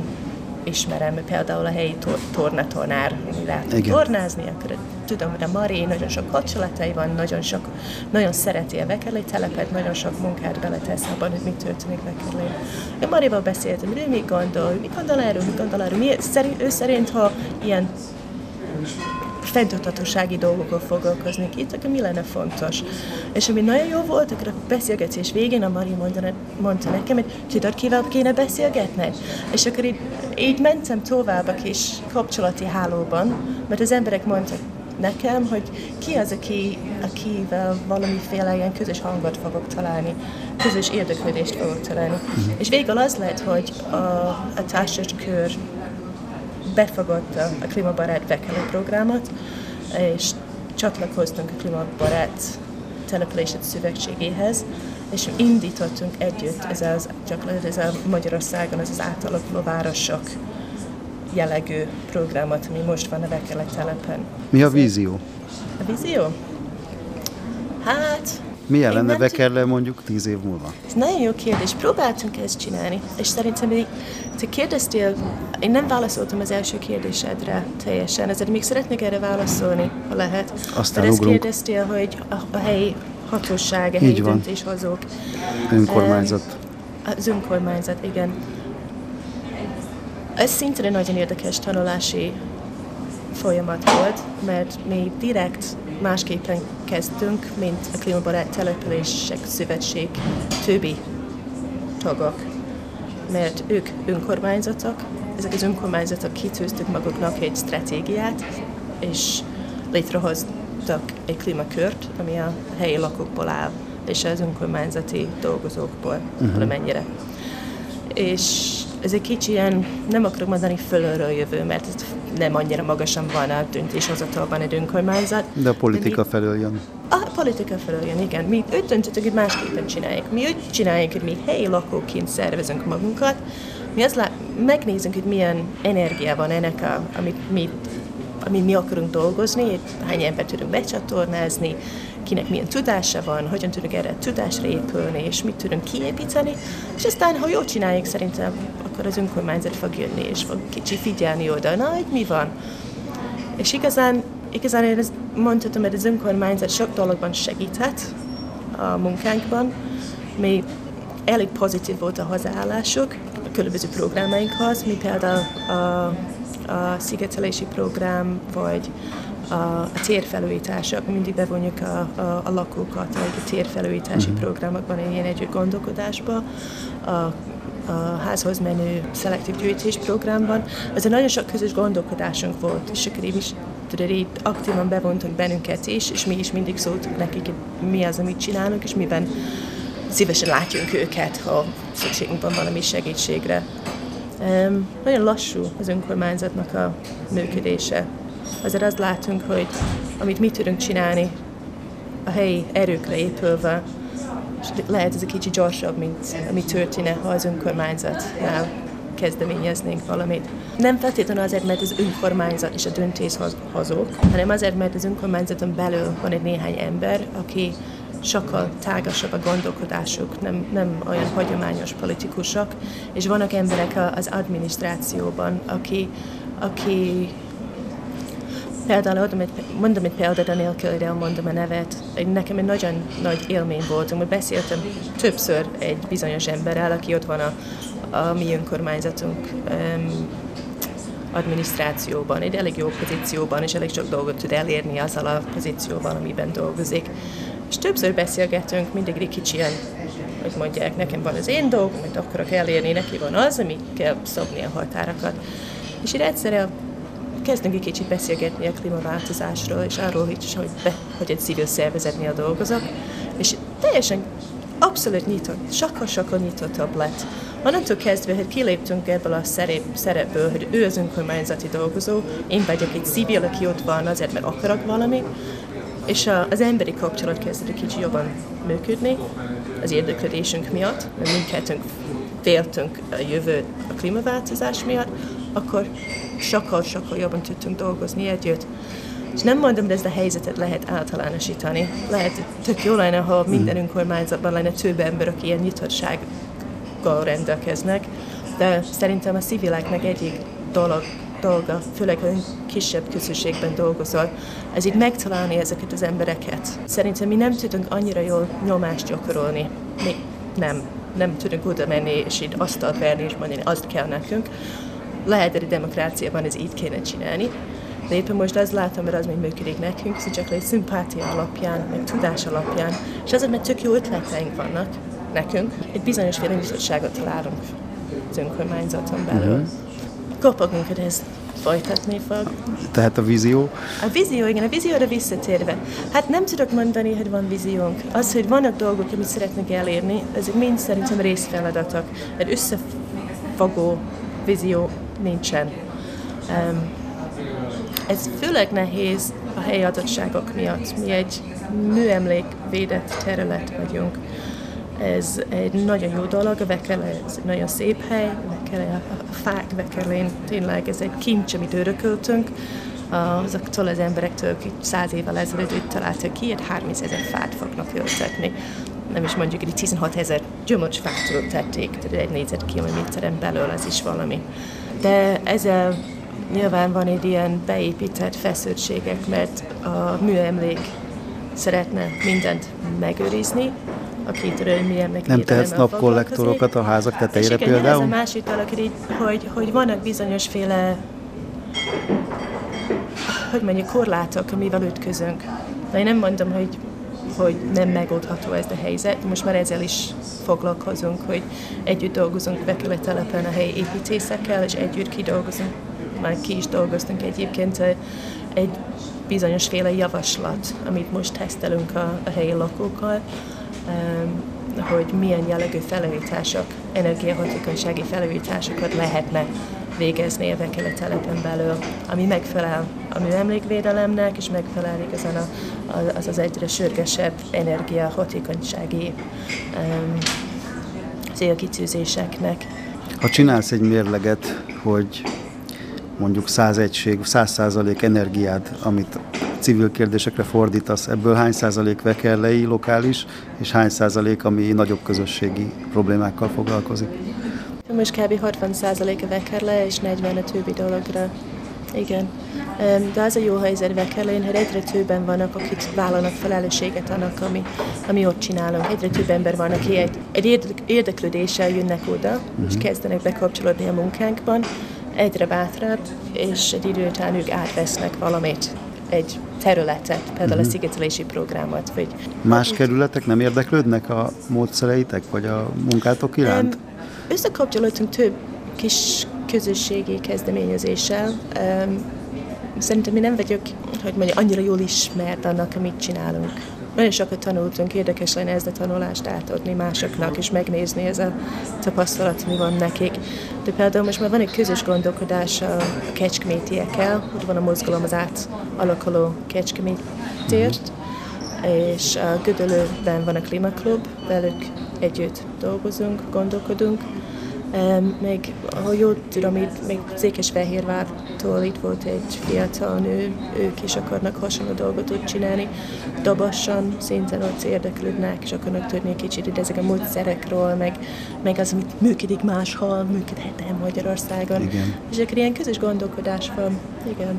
[SPEAKER 10] ismerem, például a helyi tor- tornatornár, ami lehet
[SPEAKER 2] Igen.
[SPEAKER 10] tornázni, akkor tudom, hogy a Mari nagyon sok kapcsolatai van, nagyon, sok, nagyon szereti a Vekerlé telepet, nagyon sok munkát beletesz abban, hogy mit történik Vekerlén. Én Marival beszéltem, hogy ő mit gondol, mit gondol erről, mit gondol erről, mi, szerint, ő szerint, ha ilyen fenntarthatósági dolgokkal foglalkoznék itt, akkor mi lenne fontos. És ami nagyon jó volt, akkor a beszélgetés végén a Mari mondta, mondta nekem, hogy tudod, kivel kéne beszélgetned? És akkor így, így mentem tovább a kis kapcsolati hálóban, mert az emberek mondtak nekem, hogy ki az, aki, akivel valamiféle ilyen közös hangot fogok találni, közös érdeklődést fogok találni. És végül az lett, hogy a, a társas kör befogadta a Klímabarát Bekele programot, és csatlakoztunk a Klímabarát települések szövetségéhez, és indítottunk együtt ez az, gyakorlatilag ez a Magyarországon ez az átalakuló városok jellegű programot, ami most van a Bekele telepen.
[SPEAKER 2] Mi a vízió?
[SPEAKER 10] A vízió? Hát,
[SPEAKER 2] Milyen
[SPEAKER 10] Én
[SPEAKER 2] lenne Bekerle mondjuk tíz év múlva?
[SPEAKER 10] Ez nagyon jó kérdés. Próbáltunk ezt csinálni, és szerintem így, te kérdeztél, én nem válaszoltam az első kérdésedre teljesen, ezért még szeretnék erre válaszolni, ha lehet.
[SPEAKER 2] Aztán
[SPEAKER 10] Mert ezt
[SPEAKER 2] ugrunk.
[SPEAKER 10] kérdeztél, hogy a, a helyi hatóság, a helyi
[SPEAKER 2] Így van.
[SPEAKER 10] döntéshozók.
[SPEAKER 2] Önkormányzat.
[SPEAKER 10] Az önkormányzat, igen. Ez szintén nagyon érdekes tanulási folyamat volt, mert mi direkt másképpen kezdtünk, mint a Klímabarát Települések Szövetség többi tagok. Mert ők önkormányzatok, ezek az önkormányzatok kitűztük maguknak egy stratégiát, és létrehoztak egy klímakört, ami a helyi lakókból áll, és az önkormányzati dolgozókból uh-huh. valamennyire. És ez egy kicsi ilyen, nem akarok mondani fölölről jövő, mert ez nem annyira magasan van a döntéshozatalban egy önkormányzat.
[SPEAKER 2] De a politika
[SPEAKER 10] mi-
[SPEAKER 2] felől jön.
[SPEAKER 10] a politika felől jön, igen. Mi úgy döntöttük, hogy másképpen csináljuk. Mi úgy csináljuk, hogy mi helyi lakóként szervezünk magunkat. Mi azt lá- megnézzük, hogy milyen energia van ennek, a, amit mi, amit mi akarunk dolgozni, hány embert tudunk becsatornázni, kinek milyen tudása van, hogyan tudunk erre tudásra épülni, és mit tudunk kiépíteni. És aztán, ha jól csináljuk, szerintem akkor az önkormányzat fog jönni, és fog kicsi figyelni oda, na, hogy mi van. És igazán, igazán én ezt mondhatom, hogy az önkormányzat sok dologban segített a munkánkban. Mi elég pozitív volt a hozzáállásuk a különböző programainkhoz, mi például a, a szigetelési program, vagy a, a térfelújítások, mindig bevonjuk a, a, a lakókat a térfelújítási uh-huh. programokban, ilyen együtt gondolkodásba. A, a házhoz menő szelektív gyűjtés programban. Ezzel nagyon sok közös gondolkodásunk volt, és akkor is így aktívan bevontak bennünket is, és mi is mindig szóltunk nekik, hogy mi az, amit csinálunk, és miben szívesen látjunk őket, ha szükségünk van valami segítségre. Um, nagyon lassú az önkormányzatnak a működése. Azért azt látunk, hogy amit mi tudunk csinálni, a helyi erőkre épülve, és lehet ez egy kicsit gyorsabb, mint ami történne, ha az önkormányzatnál kezdeményeznénk valamit. Nem feltétlenül azért, mert az önkormányzat és a döntéshozók, hanem azért, mert az önkormányzaton belül van egy néhány ember, aki sokkal tágasabb a gondolkodásuk, nem, nem olyan hagyományos politikusok, és vannak emberek az adminisztrációban, aki, aki Például egy, mondom egy példát, anélkül, hogy elmondom a nevet. Nekem egy nagyon nagy élmény volt, hogy beszéltem többször egy bizonyos emberrel, aki ott van a, a mi önkormányzatunk um, adminisztrációban, egy elég jó pozícióban, és elég sok dolgot tud elérni azzal a pozícióval, amiben dolgozik. És többször beszélgetünk, mindig kicsi hogy mondják, nekem van az én dolgom, amit akarok elérni, neki van az, ami kell szabni a határokat. És így egyszerűen kezdünk egy kicsit beszélgetni a klímaváltozásról, és arról is, hogy, be, hogy egy civil szervezetnél dolgozok, és teljesen abszolút nyitott, sokkal-sokkal nyitottabb lett. Onnantól kezdve, hogy kiléptünk ebből a szerep, szerepből, hogy ő az önkormányzati dolgozó, én vagyok egy civil, aki ott van azért, mert akarok valami, és az emberi kapcsolat kezdett kicsit jobban működni az érdeklődésünk miatt, mert mindkettőnk féltünk a jövő a klímaváltozás miatt, akkor sokkal-sokkal jobban tudtunk dolgozni együtt. És nem mondom, hogy ezt a helyzetet lehet általánosítani. Lehet, tök jó lenne, ha minden önkormányzatban lenne több ember, aki ilyen nyitottsággal rendelkeznek, de szerintem a civileknek egyik dolog, dolga, főleg ha kisebb közösségben dolgozol, ez így megtalálni ezeket az embereket. Szerintem mi nem tudunk annyira jól nyomást gyakorolni. Mi nem. Nem tudunk oda menni, és így asztalt verni, és mondani, azt kell nekünk lehet, hogy a demokráciában ez így kéne csinálni, de éppen most azt látom, mert az még működik nekünk, hogy csak egy szimpátia alapján, meg tudás alapján, és azért, mert tök jó ötleteink vannak nekünk, egy bizonyos féle találunk az önkormányzaton belül. Uh-huh. Kopogunk, hogy ez folytatni fog.
[SPEAKER 2] Tehát a vízió?
[SPEAKER 10] A vízió, igen, a vízióra visszatérve. Hát nem tudok mondani, hogy van víziónk. Az, hogy vannak dolgok, amit szeretnék elérni, ezek mind szerintem részfeladatok. Egy összefogó vízió nincsen. Ez főleg nehéz a helyi adottságok miatt. Mi egy műemlék védett terület vagyunk. Ez egy nagyon jó dolog, a Vekele, ez egy nagyon szép hely, Vekele, a fák Vekelén, tényleg ez egy kincs, amit örököltünk, azoktól az emberektől, akik száz évvel ezelőtt itt találtak ki, egy 30 ezer fát fognak ültetni. Nem is mondjuk, hogy 16 ezer gyümölcsfát ültették, tehát egy négyzetkilométeren belül ez is valami de ezzel nyilván van egy ilyen beépített feszültségek, mert a műemlék szeretne mindent megőrizni, aki tudod, műemlék
[SPEAKER 2] Nem tehetsz napkollektorokat a házak tetejére igen, például?
[SPEAKER 10] ez a másik dolog, hogy, hogy vannak bizonyosféle hogy mondjuk korlátok, amivel ütközünk. De én nem mondom, hogy hogy nem megoldható ez a helyzet. Most már ezzel is foglalkozunk, hogy együtt dolgozunk telepen a helyi építészekkel, és együtt kidolgozunk, már ki is dolgoztunk egyébként egy bizonyos féle javaslat, amit most tesztelünk a, a helyi lakókkal, hogy milyen jellegű felújítások, energiahatékonysági felújításokat lehetne végezni a Bekele telepen belül, ami megfelel a műemlékvédelemnek, és megfelel igazán a, a, az az egyre sürgesebb energiahatékonysági um, célkitűzéseknek.
[SPEAKER 2] Ha csinálsz egy mérleget, hogy mondjuk 100 egység, 100 százalék amit civil kérdésekre fordítasz, ebből hány százalék vekerlei, lokális, és hány százalék, ami nagyobb közösségi problémákkal foglalkozik?
[SPEAKER 10] Most kb. 60% a vekerle, és 40 a többi dologra. Igen. de az a jó helyzet Vekerlén, hogy egyre többen vannak, akik vállalnak felelősséget annak, ami, ami ott csinálunk. Egyre több ember van, aki egy, egy érdeklődéssel jönnek oda, uh-huh. és mhm. kezdenek bekapcsolódni a munkánkban, egyre bátrább, és egy idő után ők átvesznek valamit egy területet, például uh-huh. a mhm. szigetelési programot. Vagy
[SPEAKER 2] Más kerületek nem érdeklődnek a módszereitek, vagy a munkátok iránt? Um,
[SPEAKER 10] összekapcsolódtunk több kis közösségi kezdeményezéssel. Szerintem mi nem vagyok, hogy mondja, annyira jól ismert annak, amit csinálunk. Nagyon sokat tanultunk, érdekes lenne ezt a tanulást átadni másoknak, és megnézni ez a tapasztalat, mi van nekik. De például most már van egy közös gondolkodás a kecskemétiekkel, ott van a mozgalom az átalakuló kecskemétért, és a Gödölőben van a Klimaklub, velük együtt dolgozunk, gondolkodunk, még, ha jól tudom, itt még Székesfehérvártól itt volt egy fiatal nő, ők is akarnak hasonló dolgot csinálni. Dabassan szintén ott érdeklődnek, és akarnak tudni kicsit itt ezek a módszerekről, meg, meg az, amit működik máshol, működhet Magyarországon.
[SPEAKER 2] Igen.
[SPEAKER 10] És akkor ilyen közös gondolkodás van. Igen.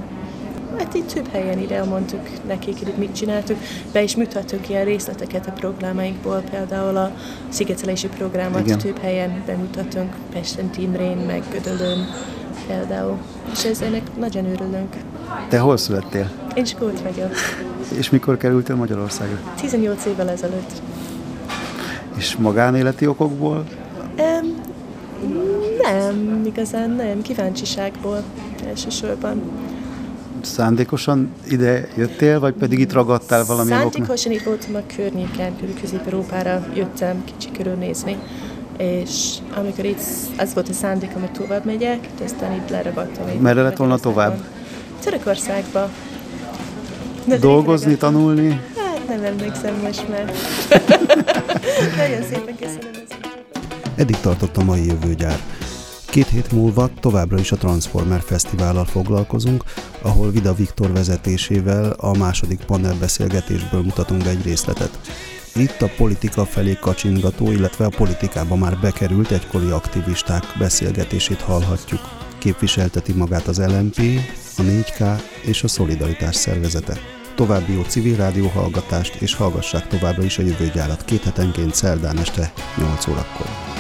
[SPEAKER 10] Hát itt több helyen ide elmondtuk nekik, hogy mit csináltuk. Be is mutattuk ilyen részleteket a programainkból, például a szigetelési programot Igen. több helyen bemutatunk, Pesten, Timrén, meg Gödöllőn például. És ez ennek nagyon örülünk.
[SPEAKER 2] Te hol születtél?
[SPEAKER 10] Én Skót vagyok.
[SPEAKER 2] És mikor kerültél Magyarországra?
[SPEAKER 10] 18 évvel ezelőtt.
[SPEAKER 2] És magánéleti okokból?
[SPEAKER 10] Um, nem, igazán nem, kíváncsiságból elsősorban
[SPEAKER 2] szándékosan ide jöttél, vagy pedig itt ragadtál valami
[SPEAKER 10] Szándékosan itt voltam a környéken, Közép-Európára jöttem kicsi körülnézni, és amikor itt az volt a szándékom, hogy tovább megyek, de aztán itt leragadtam.
[SPEAKER 2] Merre lett volna tovább?
[SPEAKER 10] Törökországba.
[SPEAKER 2] Dolgozni, tanulni?
[SPEAKER 10] Hát nem emlékszem most már. [LAUGHS] Nagyon szépen köszönöm.
[SPEAKER 2] Eddig tartott a mai jövőgyár. Két hét múlva továbbra is a Transformer Fesztivállal foglalkozunk, ahol Vida Viktor vezetésével a második panelbeszélgetésből mutatunk egy részletet. Itt a politika felé kacsingató, illetve a politikába már bekerült egykori aktivisták beszélgetését hallhatjuk. Képviselteti magát az LMP, a 4K és a Szolidaritás szervezete. További jó civil rádió hallgatást, és hallgassák továbbra is a jövőgyárat két hetenként szerdán este 8 órakor.